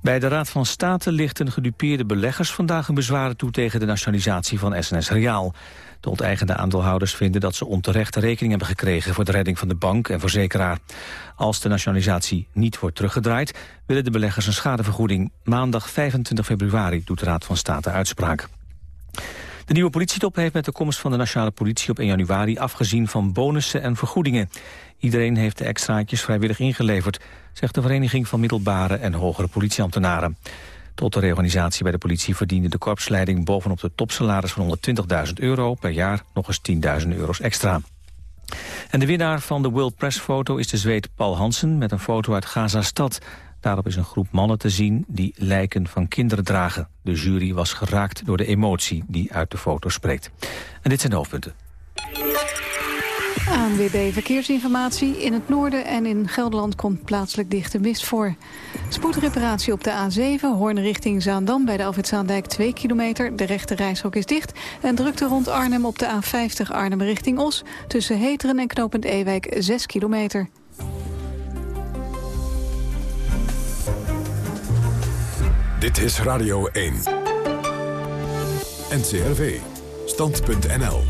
Bij de Raad van State lichten gedupeerde beleggers vandaag een bezwaren toe tegen de nationalisatie van SNS Reaal. De onteigende aandeelhouders vinden dat ze onterecht rekening hebben gekregen voor de redding van de bank en verzekeraar. Als de nationalisatie niet wordt teruggedraaid, willen de beleggers een schadevergoeding. Maandag 25 februari doet de Raad van State uitspraak. De nieuwe politietop heeft met de komst van de nationale politie op 1 januari afgezien van bonussen en vergoedingen. Iedereen heeft de extraatjes vrijwillig ingeleverd, zegt de Vereniging van Middelbare en Hogere Politieambtenaren. Tot de reorganisatie bij de politie verdiende de korpsleiding bovenop de topsalaris van 120.000 euro per jaar nog eens 10.000 euro's extra. En de winnaar van de World Press foto is de Zweed Paul Hansen met een foto uit Gaza-stad. Daarop is een groep mannen te zien die lijken van kinderen dragen. De jury was geraakt door de emotie die uit de foto spreekt. En dit zijn de hoofdpunten. ANWB Verkeersinformatie. In het noorden en in Gelderland komt plaatselijk dichte mist voor. Spoedreparatie op de A7, Hoorn richting Zaandam... bij de Alfred 2 kilometer. De rechte reishok is dicht. En drukte rond Arnhem op de A50 Arnhem richting Os... tussen Heteren en Knopend Ewijk 6 kilometer. Dit is Radio 1. NCRV. Stand.nl.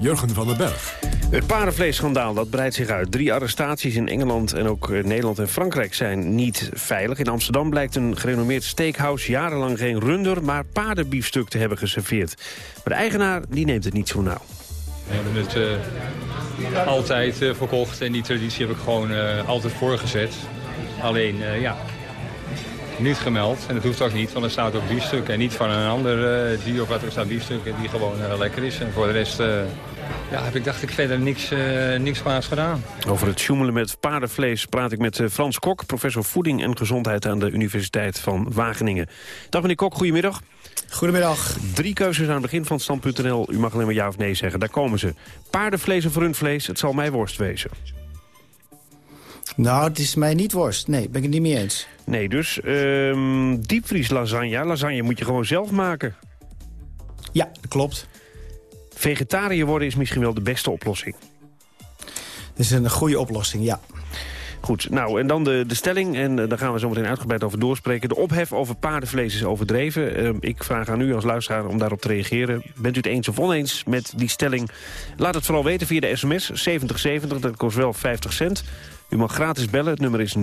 Jurgen van den Berg. Het paardenvleesschandaal dat breidt zich uit. Drie arrestaties in Engeland en ook eh, Nederland en Frankrijk zijn niet veilig. In Amsterdam blijkt een gerenommeerd steakhouse jarenlang geen runder... maar paardenbiefstuk te hebben geserveerd. Maar de eigenaar die neemt het niet zo nauw. We hebben het uh, altijd uh, verkocht en die traditie heb ik gewoon altijd voorgezet. Alleen, ja, niet gemeld. En dat hoeft ook niet, want er staat ook biefstuk. En niet van een ander dier of wat er staat biefstuk die gewoon lekker is. En voor de rest ja, heb ik, dacht ik, verder niks, niks kwaads gedaan. Over het sjoemelen met paardenvlees praat ik met Frans Kok... professor voeding en gezondheid aan de Universiteit van Wageningen. Dag meneer Kok, goedemiddag. Goedemiddag. Drie keuzes aan het begin van stand.nl. U mag alleen maar ja of nee zeggen. Daar komen ze. Paardenvlees of rundvlees, het zal mij worst wezen. Nou, het is mij niet worst. Nee, ben ik het niet mee eens. Nee, dus um, diepvries lasagne. Lasagne moet je gewoon zelf maken. Ja, dat klopt. Vegetariër worden is misschien wel de beste oplossing. is een goede oplossing, ja. Goed, nou en dan de, de stelling. En uh, daar gaan we zo meteen uitgebreid over doorspreken. De ophef over paardenvlees is overdreven. Uh, ik vraag aan u als luisteraar om daarop te reageren. Bent u het eens of oneens met die stelling? Laat het vooral weten via de sms 7070. Dat kost wel 50 cent. U mag gratis bellen. Het nummer is 0800-1101.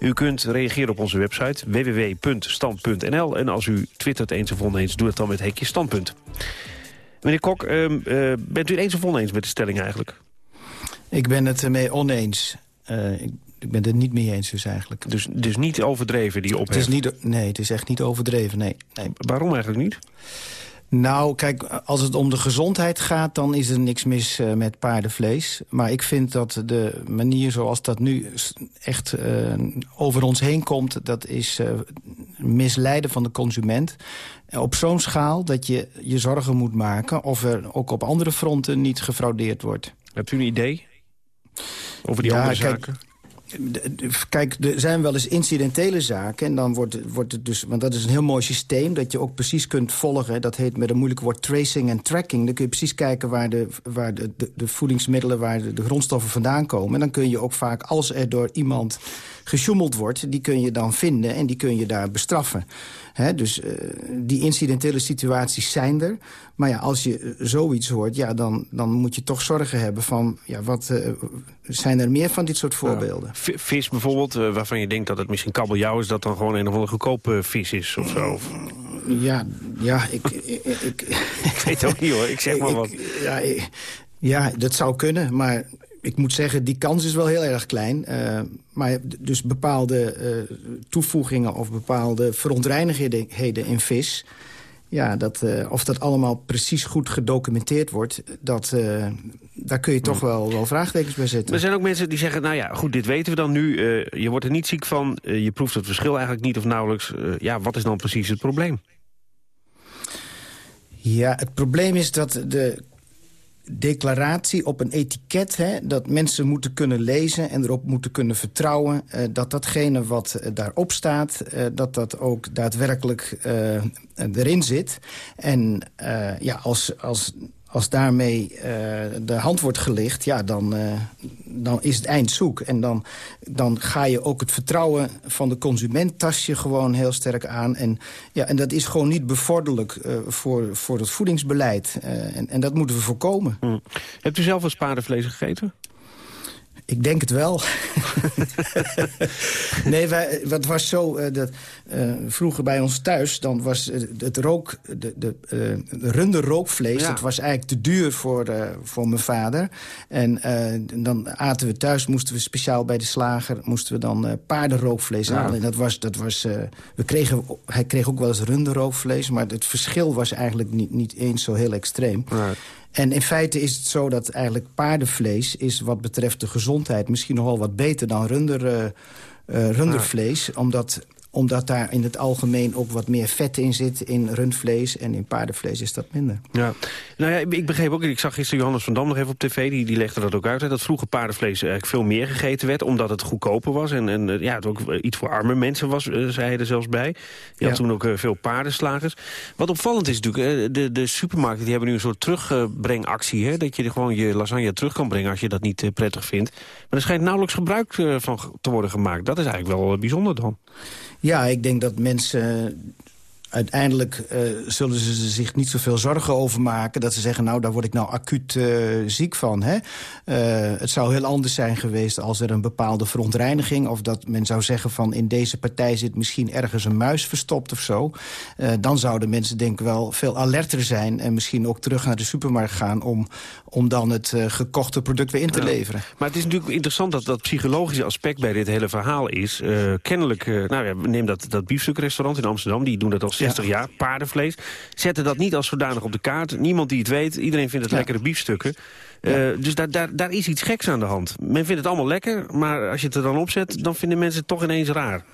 U kunt reageren op onze website www.stand.nl. En als u twittert eens of oneens, doe het dan met hekje standpunt. Meneer Kok, uh, bent u het eens of oneens met de stelling eigenlijk? Ik ben het ermee oneens. Uh, ik, ik, ben het niet mee eens dus eigenlijk. Dus, dus niet overdreven, die ophef? Het is niet, nee, het is echt niet overdreven, nee. nee. Waarom eigenlijk niet? Nou, kijk, als het om de gezondheid gaat... dan is er niks mis uh, met paardenvlees. Maar ik vind dat de manier zoals dat nu echt uh, over ons heen komt... dat is uh, misleiden van de consument. Op zo'n schaal dat je je zorgen moet maken... of er ook op andere fronten niet gefraudeerd wordt. Hebt u een idee? Over die ja, andere zaken? Kijk, er zijn wel eens incidentele zaken. En dan wordt, wordt het dus, want dat is een heel mooi systeem... dat je ook precies kunt volgen. Dat heet met een moeilijk woord tracing en tracking. Dan kun je precies kijken waar de, waar de, de, de voedingsmiddelen... waar de, de grondstoffen vandaan komen. En dan kun je ook vaak, als er door iemand gesjoemeld wordt... die kun je dan vinden en die kun je daar bestraffen. He, dus uh, die incidentele situaties zijn er. Maar ja, als je zoiets hoort, ja, dan, dan moet je toch zorgen hebben van... Ja, wat, uh, zijn er meer van dit soort voorbeelden? Vis bijvoorbeeld, uh, waarvan je denkt dat het misschien kabeljauw is... dat dan gewoon een of andere goedkope vis is of zo? Ja, ja ik, ik, ik, ik weet ook niet hoor, ik zeg maar wat. ja, ja, dat zou kunnen, maar ik moet zeggen, die kans is wel heel erg klein. Uh, maar dus bepaalde uh, toevoegingen of bepaalde verontreinigheden in vis... Ja, dat, uh, of dat allemaal precies goed gedocumenteerd wordt... Dat, daar kun je toch wel, wel vraagtekens bij zetten. Er zijn ook mensen die zeggen, nou ja, goed, dit weten we dan nu. je wordt er niet ziek van, je proeft het verschil eigenlijk niet of nauwelijks. ja, wat is dan precies het probleem? Ja, het probleem is dat de declaratie op een etiket... Hè, dat mensen moeten kunnen lezen en erop moeten kunnen vertrouwen... Uh, dat datgene wat uh, daarop staat, uh, dat dat ook daadwerkelijk erin zit. En ja, als, als als daarmee uh, de hand wordt gelicht, ja, dan, uh, dan is het eind zoek. En dan, dan ga je ook het vertrouwen van de consument tas je gewoon heel sterk aan. En, ja, en dat is gewoon niet bevorderlijk uh, voor, voor het voedingsbeleid. en, en dat moeten we voorkomen. Hmm. Hebt u zelf eens paardenvlees gegeten? Ik denk het wel. nee, wij, wat was zo... Uh, dat, uh, vroeger bij ons thuis, dan was uh, het rook... de, de runderrookvlees, ja. dat was eigenlijk te duur voor, voor mijn vader. En dan aten we thuis, moesten we speciaal bij de slager... moesten we dan paardenrookvlees halen. En dat was... Dat was we kregen, hij kreeg ook wel eens runderrookvlees... maar het verschil was eigenlijk niet, niet eens zo heel extreem. Ja. En in feite is het zo dat eigenlijk paardenvlees... is wat betreft de gezondheid misschien nog wel wat beter dan runder, uh, uh, rundervlees. Omdat omdat daar in het algemeen ook wat meer vet in zit in rundvlees. En in paardenvlees is dat minder. Ja. Nou ja, ik begreep ook, ik zag gisteren Johannes van Dam nog even op tv. Die, die legde dat ook uit, hè, dat vroeger paardenvlees eigenlijk veel meer gegeten werd. Omdat het goedkoper was. En, en ja, het ook iets voor arme mensen was, uh, zei hij er zelfs bij. Je had ja. toen ook uh, veel paardenslagers. Wat opvallend is natuurlijk, de, de supermarkten die hebben nu een soort terugbrengactie. Hè, dat je gewoon je lasagne terug kan brengen als je dat niet prettig vindt. Maar er schijnt nauwelijks gebruik van te worden gemaakt. Dat is eigenlijk wel bijzonder dan. Ja, ik denk dat mensen... Uiteindelijk uh, zullen ze zich niet zoveel zorgen over maken... dat ze zeggen, nou, daar word ik nou acuut uh, ziek van. Hè? Uh, het zou heel anders zijn geweest als er een bepaalde verontreiniging... of dat men zou zeggen van in deze partij zit misschien ergens een muis verstopt of zo. dan zouden mensen denk ik wel veel alerter zijn... en misschien ook terug naar de supermarkt gaan... om, om dan het gekochte product weer in te ja. leveren. Maar het is natuurlijk interessant dat dat psychologische aspect... bij dit hele verhaal is. kennelijk, nou ja, neem dat, dat biefstukrestaurant in Amsterdam... die doen dat al 60 ja. jaar, paardenvlees. Zetten dat niet als zodanig op de kaart. Niemand die het weet. Iedereen vindt het ja. lekkere biefstukken. Uh, dus daar, daar, daar is iets geks aan de hand. Men vindt het allemaal lekker, maar als je het er dan opzet... dan vinden mensen het toch ineens raar.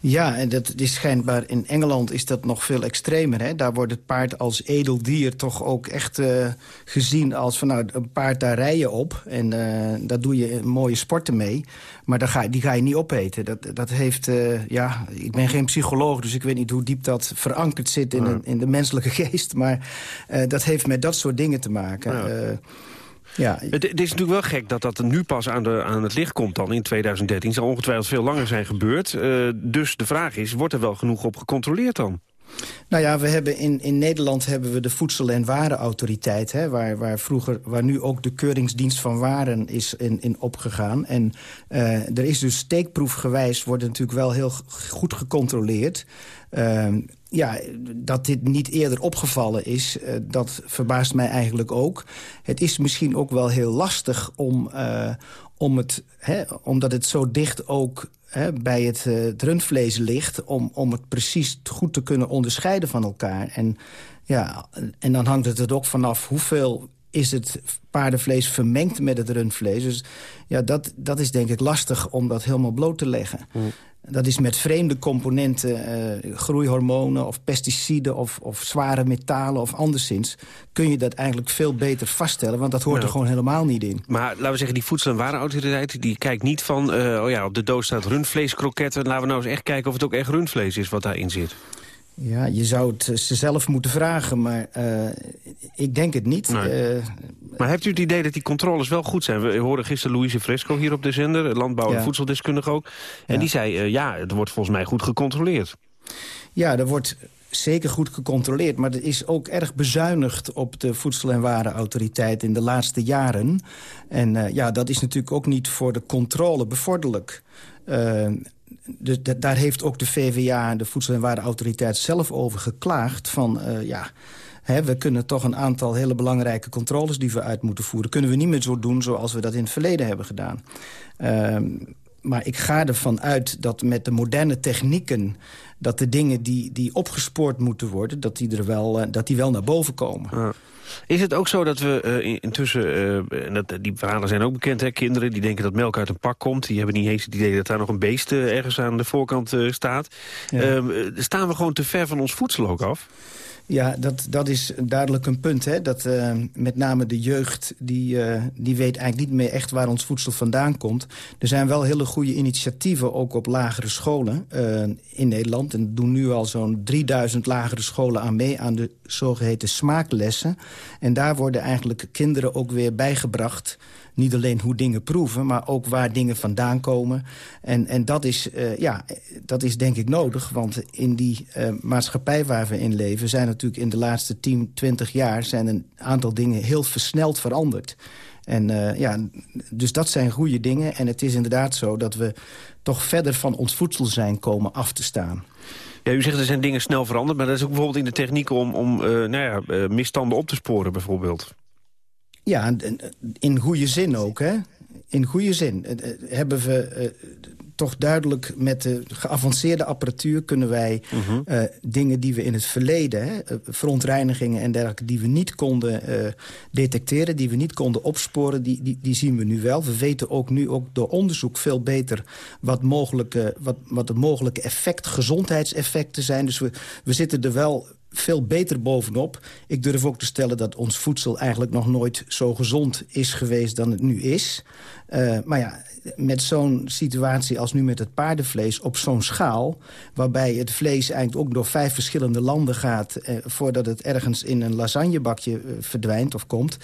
Ja, en dat is schijnbaar in Engeland is dat nog veel extremer. Hè? Daar wordt het paard als edel dier toch ook echt uh, gezien als van nou, een paard daar rij je op. En uh, daar doe je mooie sporten mee. Maar daar ga, die ga je niet opeten. Dat, dat heeft, uh, ja, ik ben geen psycholoog, dus ik weet niet hoe diep dat verankerd zit in, de, in de menselijke geest. Maar dat heeft met dat soort dingen te maken. Ja. Ja. Het, het, is natuurlijk wel gek dat dat nu pas aan, de, aan het licht komt dan in 2013. Het zal ongetwijfeld veel langer zijn gebeurd. Uh, dus de vraag is, wordt er wel genoeg op gecontroleerd dan? Nou ja, we hebben in, in Nederland hebben we de Voedsel- en Warenautoriteit... Hè, waar, waar, vroeger, waar nu ook de Keuringsdienst van Waren is in, in opgegaan. En uh, er is dus steekproefgewijs, wordt natuurlijk wel heel goed gecontroleerd... Uh, ja, dat dit niet eerder opgevallen is, uh, dat verbaast mij eigenlijk ook. Het is misschien ook wel heel lastig om, uh, om het, hè, omdat het zo dicht ook hè, bij het, uh, het, rundvlees ligt... Om, om het precies goed te kunnen onderscheiden van elkaar. En, ja, en dan hangt het er ook vanaf hoeveel is het paardenvlees vermengd met het rundvlees. Dus ja, dat, dat is denk ik lastig om dat helemaal bloot te leggen. Dat is met vreemde componenten, uh, groeihormonen of pesticiden... Of, of zware metalen of anderszins... kun je dat eigenlijk veel beter vaststellen. Want dat hoort er gewoon helemaal niet in. Maar laten we zeggen, die Voedsel- en Warenautoriteit... die kijkt niet van, eh, oh ja, op de doos staat rundvleeskroketten. Laten we nou eens echt kijken of het ook echt rundvlees is wat daarin zit. Ja, je zou het eh, ze zelf moeten vragen, maar eh, ik denk het niet. Nee. Eh, Maar hebt u het idee dat die controles wel goed zijn? We hoorden gisteren Louise Fresco hier op de zender, landbouw- en Ja. voedseldeskundige ook. En die zei, ja, het wordt volgens mij goed gecontroleerd. Ja, er wordt zeker goed gecontroleerd. Maar er is ook erg bezuinigd op de Voedsel- en Warenautoriteit in de laatste jaren. En uh, ja, dat is natuurlijk ook niet voor de controle bevorderlijk. Uh, dus daar heeft ook de VVA, de Voedsel- en Warenautoriteit, zelf over geklaagd. Van, uh, ja, hè, we kunnen toch een aantal hele belangrijke controles die we uit moeten voeren... kunnen we niet meer zo doen zoals we dat in het verleden hebben gedaan. Uh, maar ik ga ervan uit dat met de moderne technieken... dat de dingen die, die opgespoord moeten worden, dat die, er wel, uh, dat die wel naar boven komen. Ja. Is het ook zo dat we uh, intussen, uh, en dat, die verhalen zijn ook bekend, hè, kinderen die denken dat melk uit een pak komt. Die hebben niet eens het idee dat daar nog een beest uh, ergens aan de voorkant staat. Ja. staan we gewoon te ver van ons voedsel ook af? Ja, dat, dat is duidelijk een punt. Hè? Dat uh, met name de jeugd, die, uh, die weet eigenlijk niet meer echt waar ons voedsel vandaan komt. Er zijn wel hele goede initiatieven, ook op lagere scholen uh, in Nederland. En doen nu al zo'n 3000 lagere scholen aan mee aan de zogeheten smaaklessen. En daar worden eigenlijk kinderen ook weer bijgebracht niet alleen hoe dingen proeven, maar ook waar dingen vandaan komen. En, en dat, is, uh, ja, dat is denk ik nodig, want in die uh, maatschappij waar we in leven... zijn natuurlijk in de laatste 10, 20 jaar zijn een aantal dingen heel versneld veranderd. En uh, ja, dus dat zijn goede dingen. En het is inderdaad zo dat we toch verder van ons voedsel zijn komen af te staan. Ja, u zegt er zijn dingen snel veranderd, maar dat is ook bijvoorbeeld in de techniek om, om nou ja, misstanden op te sporen bijvoorbeeld. Ja, in goede zin ook, hè. In goede zin hebben we uh, toch duidelijk met de geavanceerde apparatuur... kunnen wij uh -huh. uh, dingen die we in het verleden, hè, verontreinigingen en dergelijke... die we niet konden detecteren, die we niet konden opsporen... Die, die, die zien we nu wel. We weten ook nu ook door onderzoek veel beter... wat, mogelijke, wat, wat de mogelijke effect, gezondheidseffecten zijn. Dus we, we zitten er wel veel beter bovenop. Ik durf ook te stellen dat ons voedsel eigenlijk nog nooit zo gezond is geweest dan het nu is. Uh, maar ja, met zo'n situatie als nu met het paardenvlees op zo'n schaal... waarbij het vlees eigenlijk ook door vijf verschillende landen gaat... Eh, voordat het ergens in een lasagnebakje uh, verdwijnt of komt.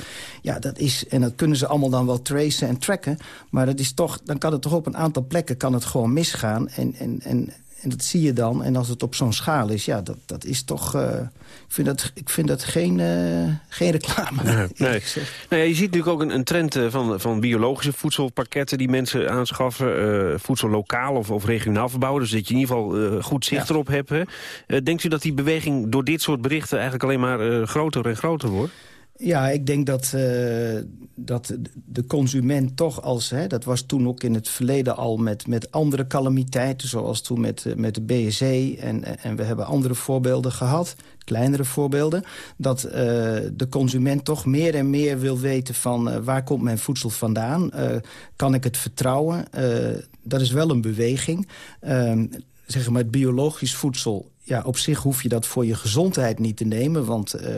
Ja, dat is, en dat kunnen ze allemaal dan wel tracen en tracken. Maar dat is toch, dan kan het toch op een aantal plekken kan het gewoon misgaan. En, en, en en dat zie je dan. En als het op zo'n schaal is, ja, dat, dat is toch... Uh, ik, vind dat, ik vind dat geen, uh, geen reclame. Nee, nee. Nou ja, je ziet natuurlijk ook een, een trend uh, van, van biologische voedselpakketten... die mensen aanschaffen, voedsel lokaal of, of regionaal verbouwen. Dus dat je in ieder geval goed zicht ja. erop hebt. denkt u dat die beweging door dit soort berichten... eigenlijk alleen maar groter en groter wordt? Ja, ik denk dat, uh, dat de consument toch als... Hè, dat was toen ook in het verleden al met, met andere calamiteiten... zoals toen met, met de BSE. En, en we hebben andere voorbeelden gehad, kleinere voorbeelden... dat uh, de consument toch meer en meer wil weten van... Waar komt mijn voedsel vandaan? kan ik het vertrouwen? dat is wel een beweging. Ehm, zeg maar, het biologisch voedsel ja, op zich hoef je dat voor je gezondheid niet te nemen. Want uh,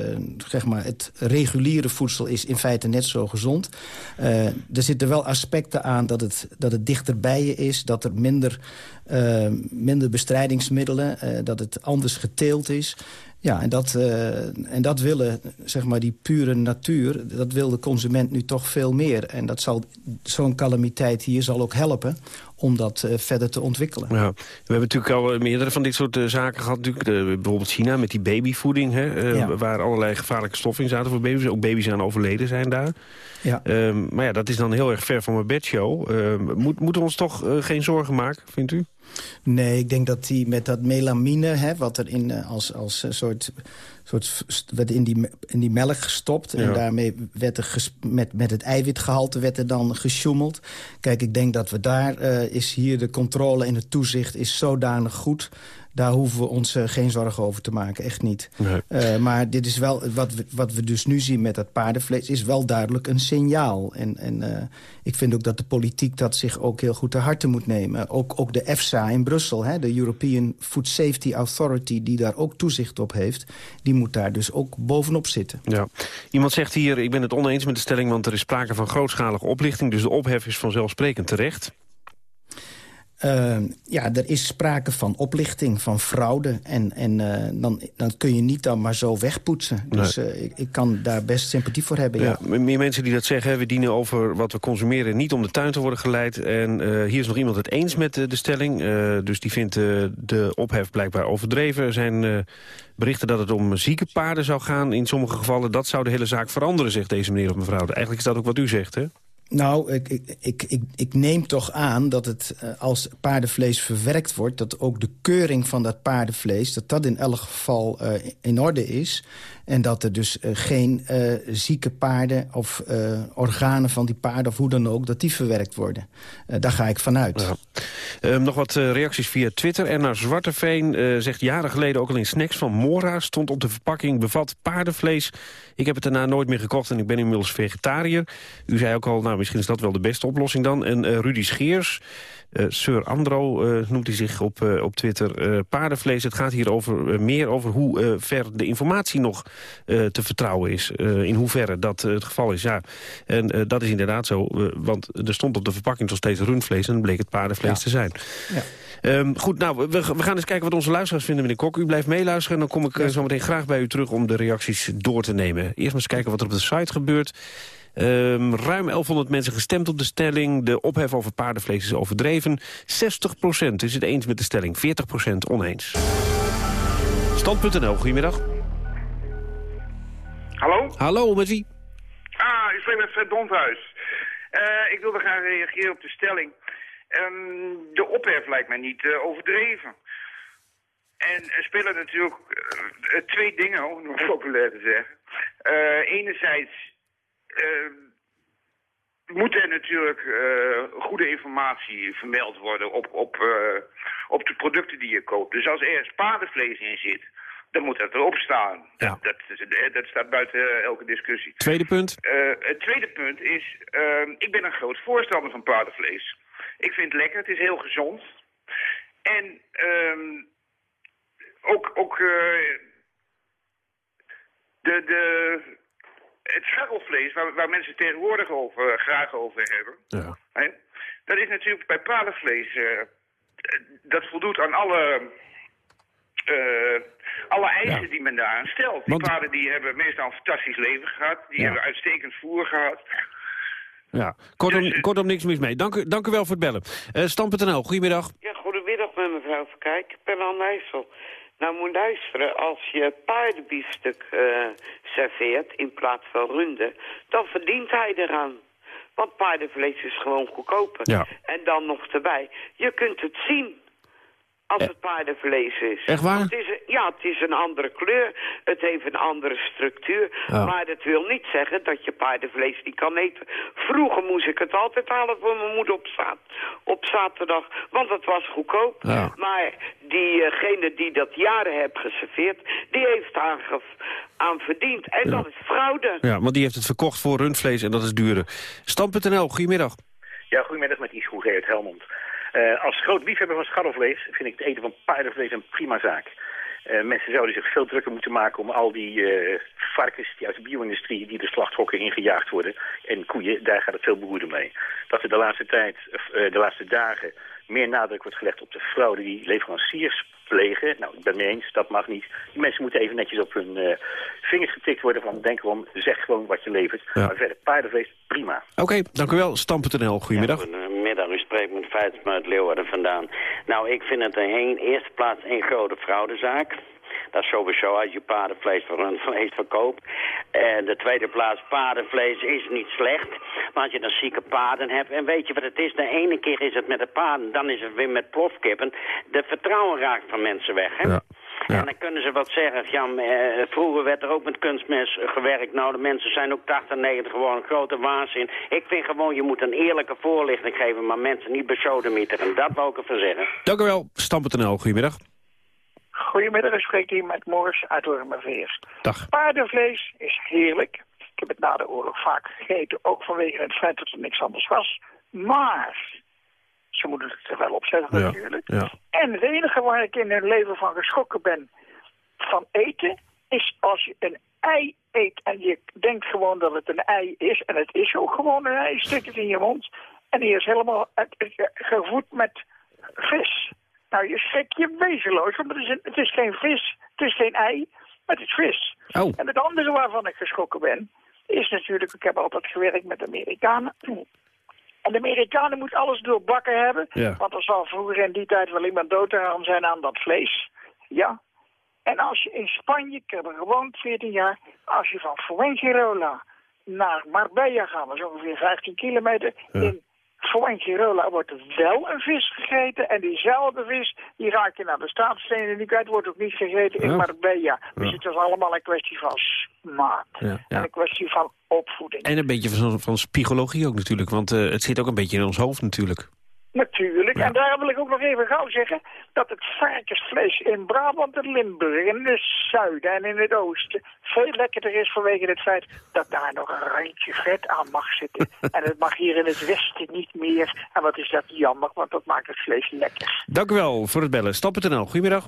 zeg maar, het reguliere voedsel is in feite net zo gezond. Uh, er zitten wel aspecten aan dat het, dat het dichter bij je is. Dat er minder, uh, minder bestrijdingsmiddelen, dat het anders geteeld is. Ja, en dat, en dat willen, zeg maar, die pure natuur... dat wil de consument nu toch veel meer. En dat zal zo'n calamiteit hier zal ook helpen om dat uh, verder te ontwikkelen. Ja. We hebben natuurlijk al meerdere van dit soort uh, zaken gehad. Natuurlijk, de, bijvoorbeeld China met die babyvoeding... Hè, ja. waar allerlei gevaarlijke stoffen in zaten voor baby's. Ook baby's aan overleden zijn daar. Ja. Uh, maar ja, dat is dan heel erg ver van mijn bedshow. moet, moeten we ons toch geen zorgen maken, vindt u? Nee, ik denk dat die met dat melamine, hè, wat er in, als, als soort, soort werd in die, in die melk gestopt. Ja. En daarmee werd er ges, met, met het eiwitgehalte werd er dan gesjoemeld. Kijk, ik denk dat we daar uh, is hier de controle en het toezicht is zodanig goed daar hoeven we ons uh, geen zorgen over te maken, echt niet. Nee. Uh, maar dit is wel, wat we, wat we dus nu zien met dat paardenvlees... is wel duidelijk een signaal. En, en uh, ik vind ook dat de politiek dat zich ook heel goed ter harte moet nemen. Ook, ook de EFSA in Brussel, hè, de European Food Safety Authority... die daar ook toezicht op heeft, die moet daar dus ook bovenop zitten. Ja. Iemand zegt hier, ik ben het oneens met de stelling... want er is sprake van grootschalige oplichting... dus de ophef is vanzelfsprekend terecht. Uh, ja, er is sprake van oplichting, van fraude. En, en uh, dan, dan kun je niet dan maar zo wegpoetsen. Dus Nee. uh, ik, ik kan daar best sympathie voor hebben, ja. Ja, meer mensen die dat zeggen, hè, we dienen over wat we consumeren... niet om de tuin te worden geleid. En eh, hier is nog iemand het eens met eh, de stelling. Eh, dus die vindt eh, de ophef blijkbaar overdreven. Er zijn eh, berichten dat het om zieke paarden zou gaan in sommige gevallen. Dat zou de hele zaak veranderen, zegt deze meneer of mevrouw. Eigenlijk is dat ook wat u zegt, hè? Nou, ik, ik, ik, neem toch aan dat het uh, als paardenvlees verwerkt wordt... dat ook de keuring van dat paardenvlees, dat dat in elk geval uh, in orde is. En dat er dus uh, geen zieke paarden of organen van die paarden... of hoe dan ook, dat die verwerkt worden. daar ga ik vanuit. Um, nog wat reacties via Twitter. En naar Zwarteveen zegt jaren geleden ook al in snacks van Mora... stond op de verpakking bevat paardenvlees. Ik heb het daarna nooit meer gekocht en ik ben inmiddels vegetariër. U zei ook al, nou misschien is dat wel de beste oplossing dan. En Rudy Scheers, uh, Sir Andro uh, noemt hij zich op, uh, op Twitter, paardenvlees. Het gaat hier over, meer over hoe ver de informatie nog te vertrouwen is. in hoeverre dat het geval is, ja. En dat is inderdaad zo, want er stond op de verpakking nog steeds rundvlees... en dan bleek het paardenvlees ja. te zijn. Ja. Um, goed, nou, we, we, gaan eens kijken wat onze luisteraars vinden, meneer Kok. U blijft meeluisteren en dan kom ik zo meteen graag bij u terug... om de reacties door te nemen. Eerst maar eens kijken wat er op de site gebeurt. Um, ruim 1100 mensen gestemd op de stelling. De ophef over paardenvlees is overdreven. 60% is het eens met de stelling, 40% oneens. Stand.nl, goedemiddag. Hallo? Hallo, met wie? Ah, ik spreek met Fred Donthuis. Uh, ik wilde graag reageren op de stelling. Um, de ophef lijkt mij niet uh, overdreven. En er spelen natuurlijk uh, twee dingen, om het populair te zeggen. Enerzijds uh, moet er natuurlijk uh, goede informatie vermeld worden op, op, uh, op de producten die je koopt. Dus als er ergens paardenvlees in zit, dan moet dat erop staan. Ja. Dat, dat, dat, staat buiten elke discussie. Tweede punt? het tweede punt is, ik ben een groot voorstander van paardenvlees. Ik vind het lekker, het is heel gezond. En um, ook, ook de, de, het scharrelvlees, waar, waar mensen tegenwoordig over, uh, graag over hebben... Ja. Hè, dat is natuurlijk bij paardenvlees... Uh, dat voldoet aan alle, uh, alle eisen ja. die men daaraan stelt. Die Want... paarden die hebben meestal een fantastisch leven gehad. Die ja. hebben uitstekend voer gehad. Ja, kortom, dus, kortom niks mis mee. Dank u, dank u wel voor het bellen. Uh, Stam.nl, goedemiddag. Ja, goedemiddag met mevrouw Verkijk. Ik ben aan IJssel. Nou, moet luisteren, als je paardenbiefstuk uh, serveert in plaats van runde, dan verdient hij eraan. Want paardenvlees is gewoon goedkoper. Ja. En dan nog erbij. Je kunt het zien als het paardenvlees is. Echt waar? Het is ja, het is een andere kleur. Het heeft een andere structuur. Ja. Maar dat wil niet zeggen dat je paardenvlees niet kan eten. Vroeger moest ik het altijd halen voor mijn moeder op, zaad, op zaterdag. Want het was goedkoop. Ja. Maar diegene die dat jaren heeft geserveerd... die heeft aan, aan verdiend. En ja. dat is fraude. Ja, want die heeft het verkocht voor rundvlees en dat is duurder. Stam.nl, goedemiddag. Ja, goedemiddag met Ischoe Geert Helmond. Uh, als groot liefhebber van scharrelvlees vind ik het eten van paardenvlees een prima zaak. Eh, mensen zouden zich veel drukker moeten maken om al die eh, varkens die uit de bio-industrie... die de slachthokken ingejaagd worden en koeien, daar gaat het veel behoeder mee. Dat er de laatste tijd, de laatste dagen meer nadruk wordt gelegd op de fraude die leveranciers plegen. Nou, ik ben mee eens, dat mag niet. Die mensen moeten even netjes op hun uh, vingers getikt worden van denk erom, zeg gewoon wat je levert. Ja. Maar verder, paardenvlees, prima. Oké, dank u wel. Stam.nl, goedemiddag. Ja, goedemiddag, u spreekt met Feitensma uit Leeuwarden vandaan. Nou, ik vind het in eerste plaats een grote fraudezaak. Dat is sowieso als je paardenvlees voor rundvlees verkoopt. En de tweede plaats, paardenvlees is niet slecht. Maar als je dan zieke paarden hebt, en weet je wat het is? De ene keer is het met de paarden, dan is het weer met plofkippen. De vertrouwen raakt van mensen weg, hè? Ja. En dan kunnen ze wat zeggen. Ja, eh, vroeger werd er ook met kunstmes gewerkt. Nou, de mensen zijn ook 80, 90 gewoon een grote waanzin. Ik vind gewoon, je moet een eerlijke voorlichting geven, maar mensen niet besodemieteren. Dat wou ik ervan zeggen. Dank u wel. Stam.nl, goedemiddag. Goedemiddag, ik spreek hier met Morris uit Wormerveers. Dag. Paardenvlees is heerlijk. Ik heb het na de oorlog vaak gegeten, ook vanwege het feit dat er niks anders was. Maar, ze moeten het er wel op zetten natuurlijk. Ja. En het enige waar ik in hun leven van geschrokken ben van eten, is als je een ei eet en je denkt gewoon dat het een ei is, en het is ook gewoon een ei, stik het in je mond, en die is helemaal gevoed met vis. Nou, je schrik je wezenloos, want het is, het is geen vis, het is geen ei, maar het is vis. Oh. En het andere waarvan ik geschrokken ben, is natuurlijk, ik heb altijd gewerkt met Amerikanen. En de Amerikanen moeten alles doorbakken hebben, ja. want er zal vroeger in die tijd wel iemand dood aan zijn aan dat vlees. Ja. En als je in Spanje, ik heb er gewoond 14 jaar, als je van Fuengirola naar Marbella gaat, dat is ongeveer 15 kilometer, ja. in Fuengirola wordt er wel een vis gegeten. En diezelfde vis, die raak je naar de staatsstenen en die kwijt wordt ook niet gegeten in. Marbella. Dus Ja. het is allemaal een kwestie van smaak. Ja, En een kwestie van opvoeding. En een beetje van, van psychologie ook natuurlijk, want eh, het zit ook een beetje in ons hoofd natuurlijk. Natuurlijk. En daar wil ik ook nog even gauw zeggen dat het varkensvlees in Brabant en Limburg, in het zuiden en in het oosten, veel lekkerder is vanwege het feit dat daar nog een randje vet aan mag zitten. en het mag hier in het westen niet meer. En wat is dat jammer, want dat maakt het vlees lekker. Dank u wel voor het bellen. Stam.nl, goedemiddag.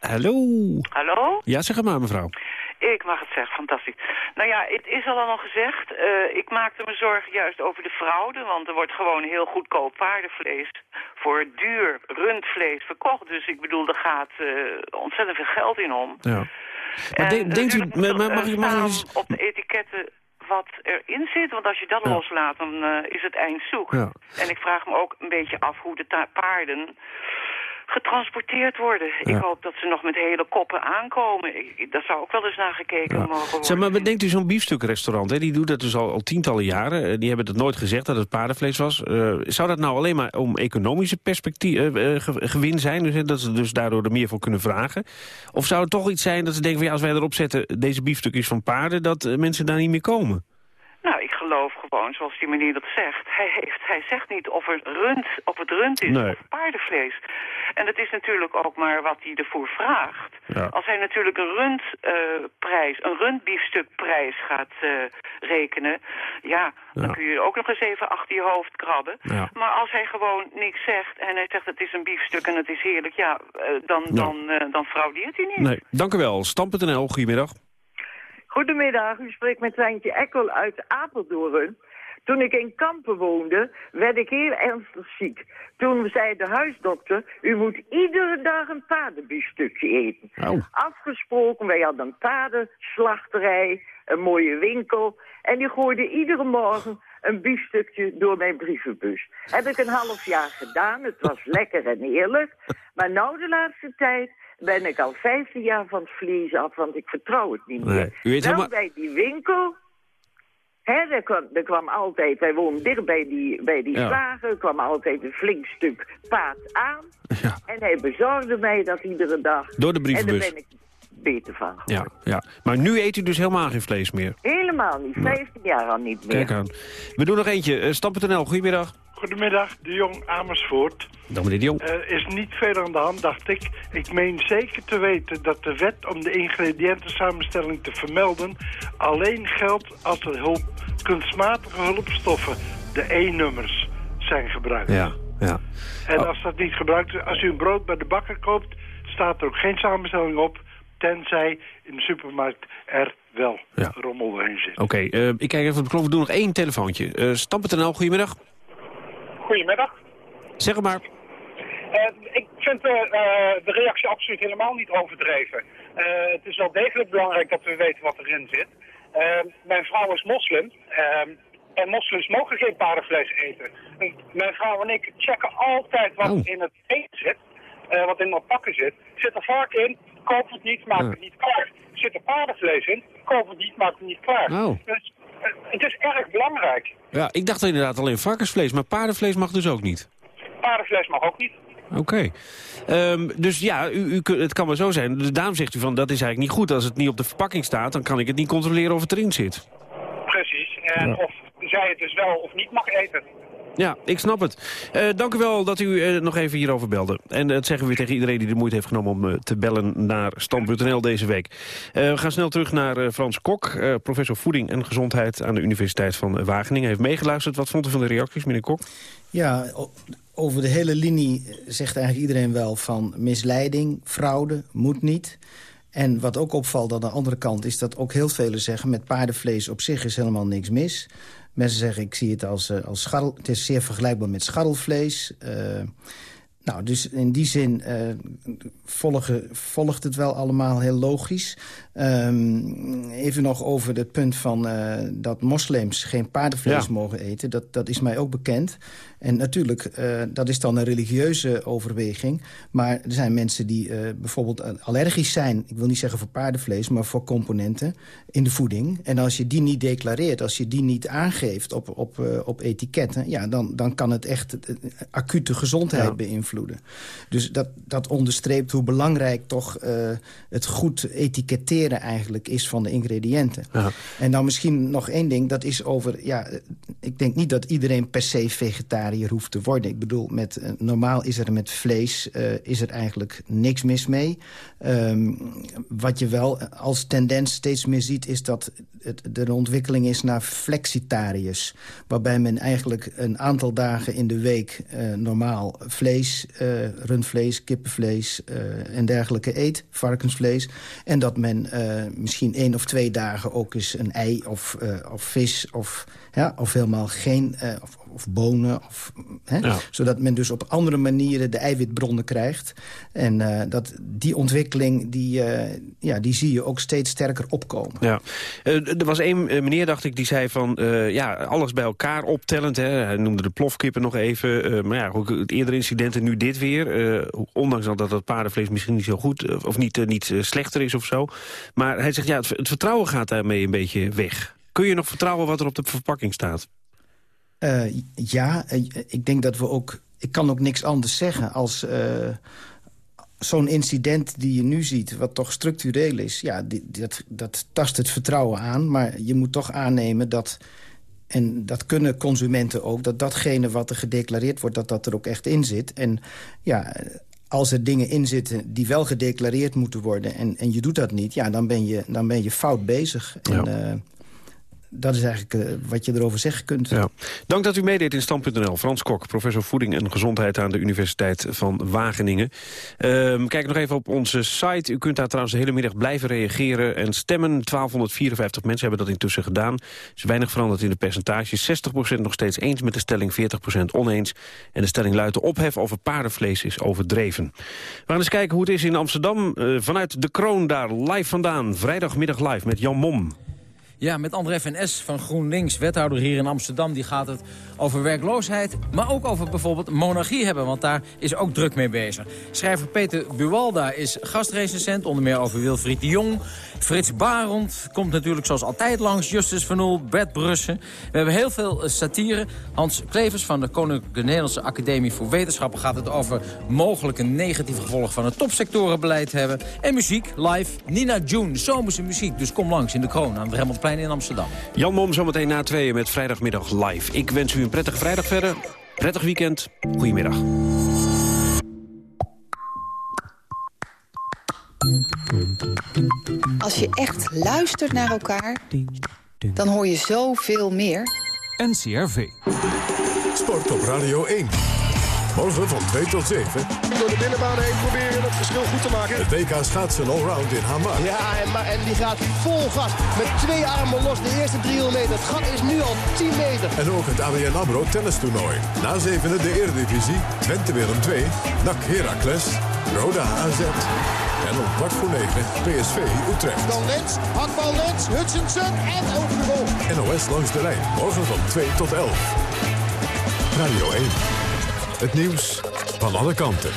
Hallo. Hallo? Ja, zeg maar mevrouw. Ik mag het zeggen, fantastisch. Nou ja, het is al allemaal gezegd. Eh, ik maakte me zorgen juist over de fraude, want er wordt gewoon heel goedkoop paardenvlees voor duur rundvlees verkocht. Dus ik bedoel, er gaat eh, ontzettend veel geld in om. Ja. Maar En de- denkt u, mag ik- mag staan eens- op de etiketten wat erin zit? Want als je dat Ja. loslaat, dan eh, is het eind zoek. Ja. En ik vraag me ook een beetje af hoe de paarden getransporteerd worden. Ja. Ik hoop dat ze nog met hele koppen aankomen. Ik, dat zou ook wel eens naar gekeken mogen worden. Zeg maar, bedenkt u zo'n biefstukrestaurant, hè? die doet dat dus al, al tientallen jaren. Eh, Die hebben het nooit gezegd dat het paardenvlees was. Eh, zou dat nou alleen maar om economische perspectief, eh, ge- gewin zijn? Dus, hè, dat ze dus daardoor er meer voor kunnen vragen? Of zou het toch iets zijn dat ze denken van ja, als wij erop zetten deze biefstukjes van paarden, dat mensen daar niet meer komen? Nou, ik geloof gewoon, zoals die meneer dat zegt. Hij, heeft, hij zegt niet of, er rund, of het rund is Nee. of paardenvlees. En het is natuurlijk ook maar wat hij ervoor vraagt. Ja. Als hij natuurlijk een rundprijs, een rundbiefstukprijs gaat eh, rekenen... Ja, dan kun je ook nog eens even achter je hoofd krabben. Ja. Maar als hij gewoon niks zegt en hij zegt het is een biefstuk en het is heerlijk... Ja, eh, dan, eh, dan fraudeert hij niet. Nee, dank u wel. Stam.nl, goedemiddag. Goedemiddag, u spreekt met Treintje Ekkel uit Apeldoorn. Toen ik in Kampen woonde, werd ik heel ernstig ziek. Toen zei de huisdokter, u moet iedere dag een paardenbiefstukje eten. Oh. Afgesproken, wij hadden een paardenslachterij, een mooie winkel. En die gooide iedere morgen een biefstukje door mijn brievenbus. Heb ik een half jaar gedaan, het was lekker en eerlijk. Maar nou de laatste tijd ben ik al 15 jaar van het vlees af, want ik vertrouw het niet meer. Nee, u weet Wel helemaal- bij die winkel, hè, er, kwam, er kwam altijd, wij woonden dicht bij die, bij die Ja. slager, er kwam altijd een flink stuk paard aan. En hij bezorgde mij dat iedere dag. Door de En brievenbus. daar ben ik beter van. Ja, ja. Maar nu eet u dus helemaal geen vlees meer. Helemaal niet, 15 jaar al niet meer. Kijk aan. We doen nog eentje. Uh, Stam.nl, goedemiddag. Goedemiddag, de Jong Amersfoort. Dag meneer de Jong. Er is niet veel aan de hand, dacht ik. Ik meen zeker te weten dat de wet om de ingrediëntensamenstelling te vermelden... alleen geldt als er hulp, kunstmatige hulpstoffen, de E-nummers, zijn gebruikt. Ja, ja. En als dat niet gebruikt is, als u een brood bij de bakker koopt... staat er ook geen samenstelling op... tenzij in de supermarkt er wel Ja. rommel doorheen zit. Oké, eh, ik kijk even op de klok. We doen nog één telefoontje. Uh, Stam.nl, goedemiddag. Goedemiddag. Zeg het maar. Uh, ik vind uh, de reactie absoluut helemaal niet overdreven. Uh, het is wel degelijk belangrijk dat we weten wat erin zit. mijn vrouw is moslim en moslims mogen geen paardenvlees eten. En mijn vrouw en ik checken altijd wat Oh. in het eten zit, wat in het pakken zit. Zit er vark in, koop het niet, maak het niet klaar. Zit er paardenvlees in, koop het niet, maak het niet klaar. Oh. Dus het is erg belangrijk. Ja, ik dacht inderdaad alleen varkensvlees, maar paardenvlees mag dus ook niet. Paardenvlees mag ook niet. Oké. Ehm, dus ja, u, u, het kan maar zo zijn. Dus daarom zegt u van, dat is eigenlijk niet goed. Als het niet op de verpakking staat, dan kan ik het niet controleren of het erin zit. Precies. En Ja. of zij het dus wel of niet mag eten. Ja, ik snap het. Eh, dank u wel dat u eh, nog even hierover belde. En dat zeggen we weer tegen iedereen die de moeite heeft genomen om eh, te bellen naar stand.nl deze week. We gaan snel terug naar Frans Kok, professor voeding en gezondheid aan de Universiteit van Wageningen. Heeft meegeluisterd. Wat vond u van de reacties, meneer Kok? Ja, over de hele linie zegt eigenlijk iedereen wel van misleiding, fraude, moet niet. En wat ook opvalt aan de andere kant is dat ook heel velen zeggen... met paardenvlees op zich is helemaal niks mis. Mensen zeggen, ik zie het als, eh, als scharrel... Het is zeer vergelijkbaar met scharrelvlees. Eh, nou, dus in die zin eh, volgen, volgt het wel allemaal heel logisch. Ehm, even nog over het punt van eh, dat moslims geen paardenvlees Ja. mogen eten. Dat, dat is mij ook bekend. En natuurlijk, eh, dat is dan een religieuze overweging. Maar er zijn mensen die eh, bijvoorbeeld allergisch zijn... ik wil niet zeggen voor paardenvlees, maar voor componenten in de voeding. En als je die niet declareert, als je die niet aangeeft op, op, op etiketten... Ja, dan, dan kan het echt acute gezondheid Ja. beïnvloeden. Dus dat, dat onderstreept hoe belangrijk toch het goed etiketteren eigenlijk is van de ingrediënten. Ja. En dan misschien nog één ding, dat is over... Ja, ik denk niet dat iedereen per se vegetariër hoeft te worden. Ik bedoel, met, eh, normaal is er met vlees eh, is er eigenlijk niks mis mee. Ehm, wat je wel als tendens steeds meer ziet... is dat het, een ontwikkeling is naar flexitariërs. Waarbij men eigenlijk een aantal dagen in de week eh, normaal vlees... eh, rundvlees, kippenvlees eh, en dergelijke eet, varkensvlees. En dat men misschien één of twee dagen ook eens een ei of, of vis... Of, ja, of helemaal geen, of, of bonen. Of, hè, Ja. Zodat men dus op andere manieren de eiwitbronnen krijgt. En eh, dat, die ontwikkeling, die, eh, ja, die zie je ook steeds sterker opkomen. Ja. Eh, er was één meneer, dacht ik, die zei van... ja, alles bij elkaar optellend. Hè. Hij noemde de plofkippen nog even. maar ja, ook het eerdere incident en nu dit weer. Ondanks al dat het paardenvlees misschien niet zo goed... of niet, niet slechter is of zo. Maar hij zegt, ja, het, het vertrouwen gaat daarmee een beetje weg. Kun je nog vertrouwen wat er op de verpakking staat? Eh, ja, eh, ik denk dat we ook... Ik kan ook niks anders zeggen als... eh, Zo'n incident die je nu ziet, wat toch structureel is... ja, die, dat, dat tast het vertrouwen aan. Maar je moet toch aannemen dat... en dat kunnen consumenten ook... dat datgene wat er gedeclareerd wordt, dat dat er ook echt in zit. En ja, als er dingen in zitten die wel gedeclareerd moeten worden... en, en je doet dat niet, ja, dan ben je, dan ben je fout bezig. En, eh, dat is eigenlijk eh, wat je erover zeggen kunt. Ja. Dank dat u meedeed in Stand.nl. Frans Kok, professor voeding en gezondheid aan de Universiteit van Wageningen. Ehm, kijk nog even op onze site. U kunt daar trouwens de hele middag blijven reageren en stemmen. 1254 mensen hebben dat intussen gedaan. Er is weinig veranderd in de percentages. 60% nog steeds eens met de stelling, 40% oneens. En de stelling luidt de ophef over paardenvlees is overdreven. We gaan eens kijken hoe het is in Amsterdam. Eh, vanuit de kroon daar live vandaan. Vrijdagmiddag live met Jan Mom. Ja, met André van S van GroenLinks, wethouder hier in Amsterdam. Die gaat het over werkloosheid, maar ook over bijvoorbeeld monarchie hebben. Want daar is ook druk mee bezig. Schrijver Peter Buwalda is gastrecensent, onder meer over Wilfried de Jong. Frits Barend komt natuurlijk zoals altijd langs. Justus van Oel, Bert Brussen. We hebben heel veel eh, satire. Hans Klevers van de Koninklijke Nederlandse Academie voor Wetenschappen... gaat het over mogelijke negatieve gevolgen van het topsectorenbeleid hebben. En muziek, live, Nina June, zomerse muziek. Dus kom langs in de Kroon aan het In Amsterdam. Jan Mom zometeen na tweeën met vrijdagmiddag live. Ik wens u een prettige vrijdag verder. Prettig weekend. Goedemiddag. Als je echt luistert naar elkaar, dan hoor je zoveel meer. NCRV. Sport op Radio 1. Morgen van 2 tot 7. Door de binnenbaan heen proberen het verschil goed te maken. Het WK schaatsen allround in Hamar. Ja, en, die gaat vol gas. Met twee armen los de eerste 300 meter. Het gat is nu al 10 meter. En ook het ABN AMRO tennistoernooi. Na zevende de Eredivisie, Twente Willem 2, NAC Heracles, Roda AZ. En om kwart voor negen PSV Utrecht. Dan Lens, hakbal Lens, Hutchinson en over de goal. NOS langs de lijn, morgen van 2 tot 11. Radio 1. Het nieuws van alle kanten.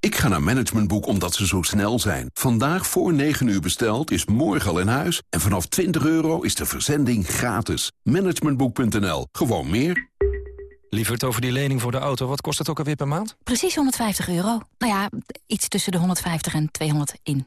Ik ga naar Managementboek omdat ze zo snel zijn. Vandaag voor 9 uur besteld is morgen al in huis. En vanaf 20 euro is de verzending gratis. Managementboek.nl. Gewoon meer. Lieverd over die lening voor de auto, wat kost het ook alweer per maand? Precies 150 euro. Nou ja, iets tussen de 150 en 200 in,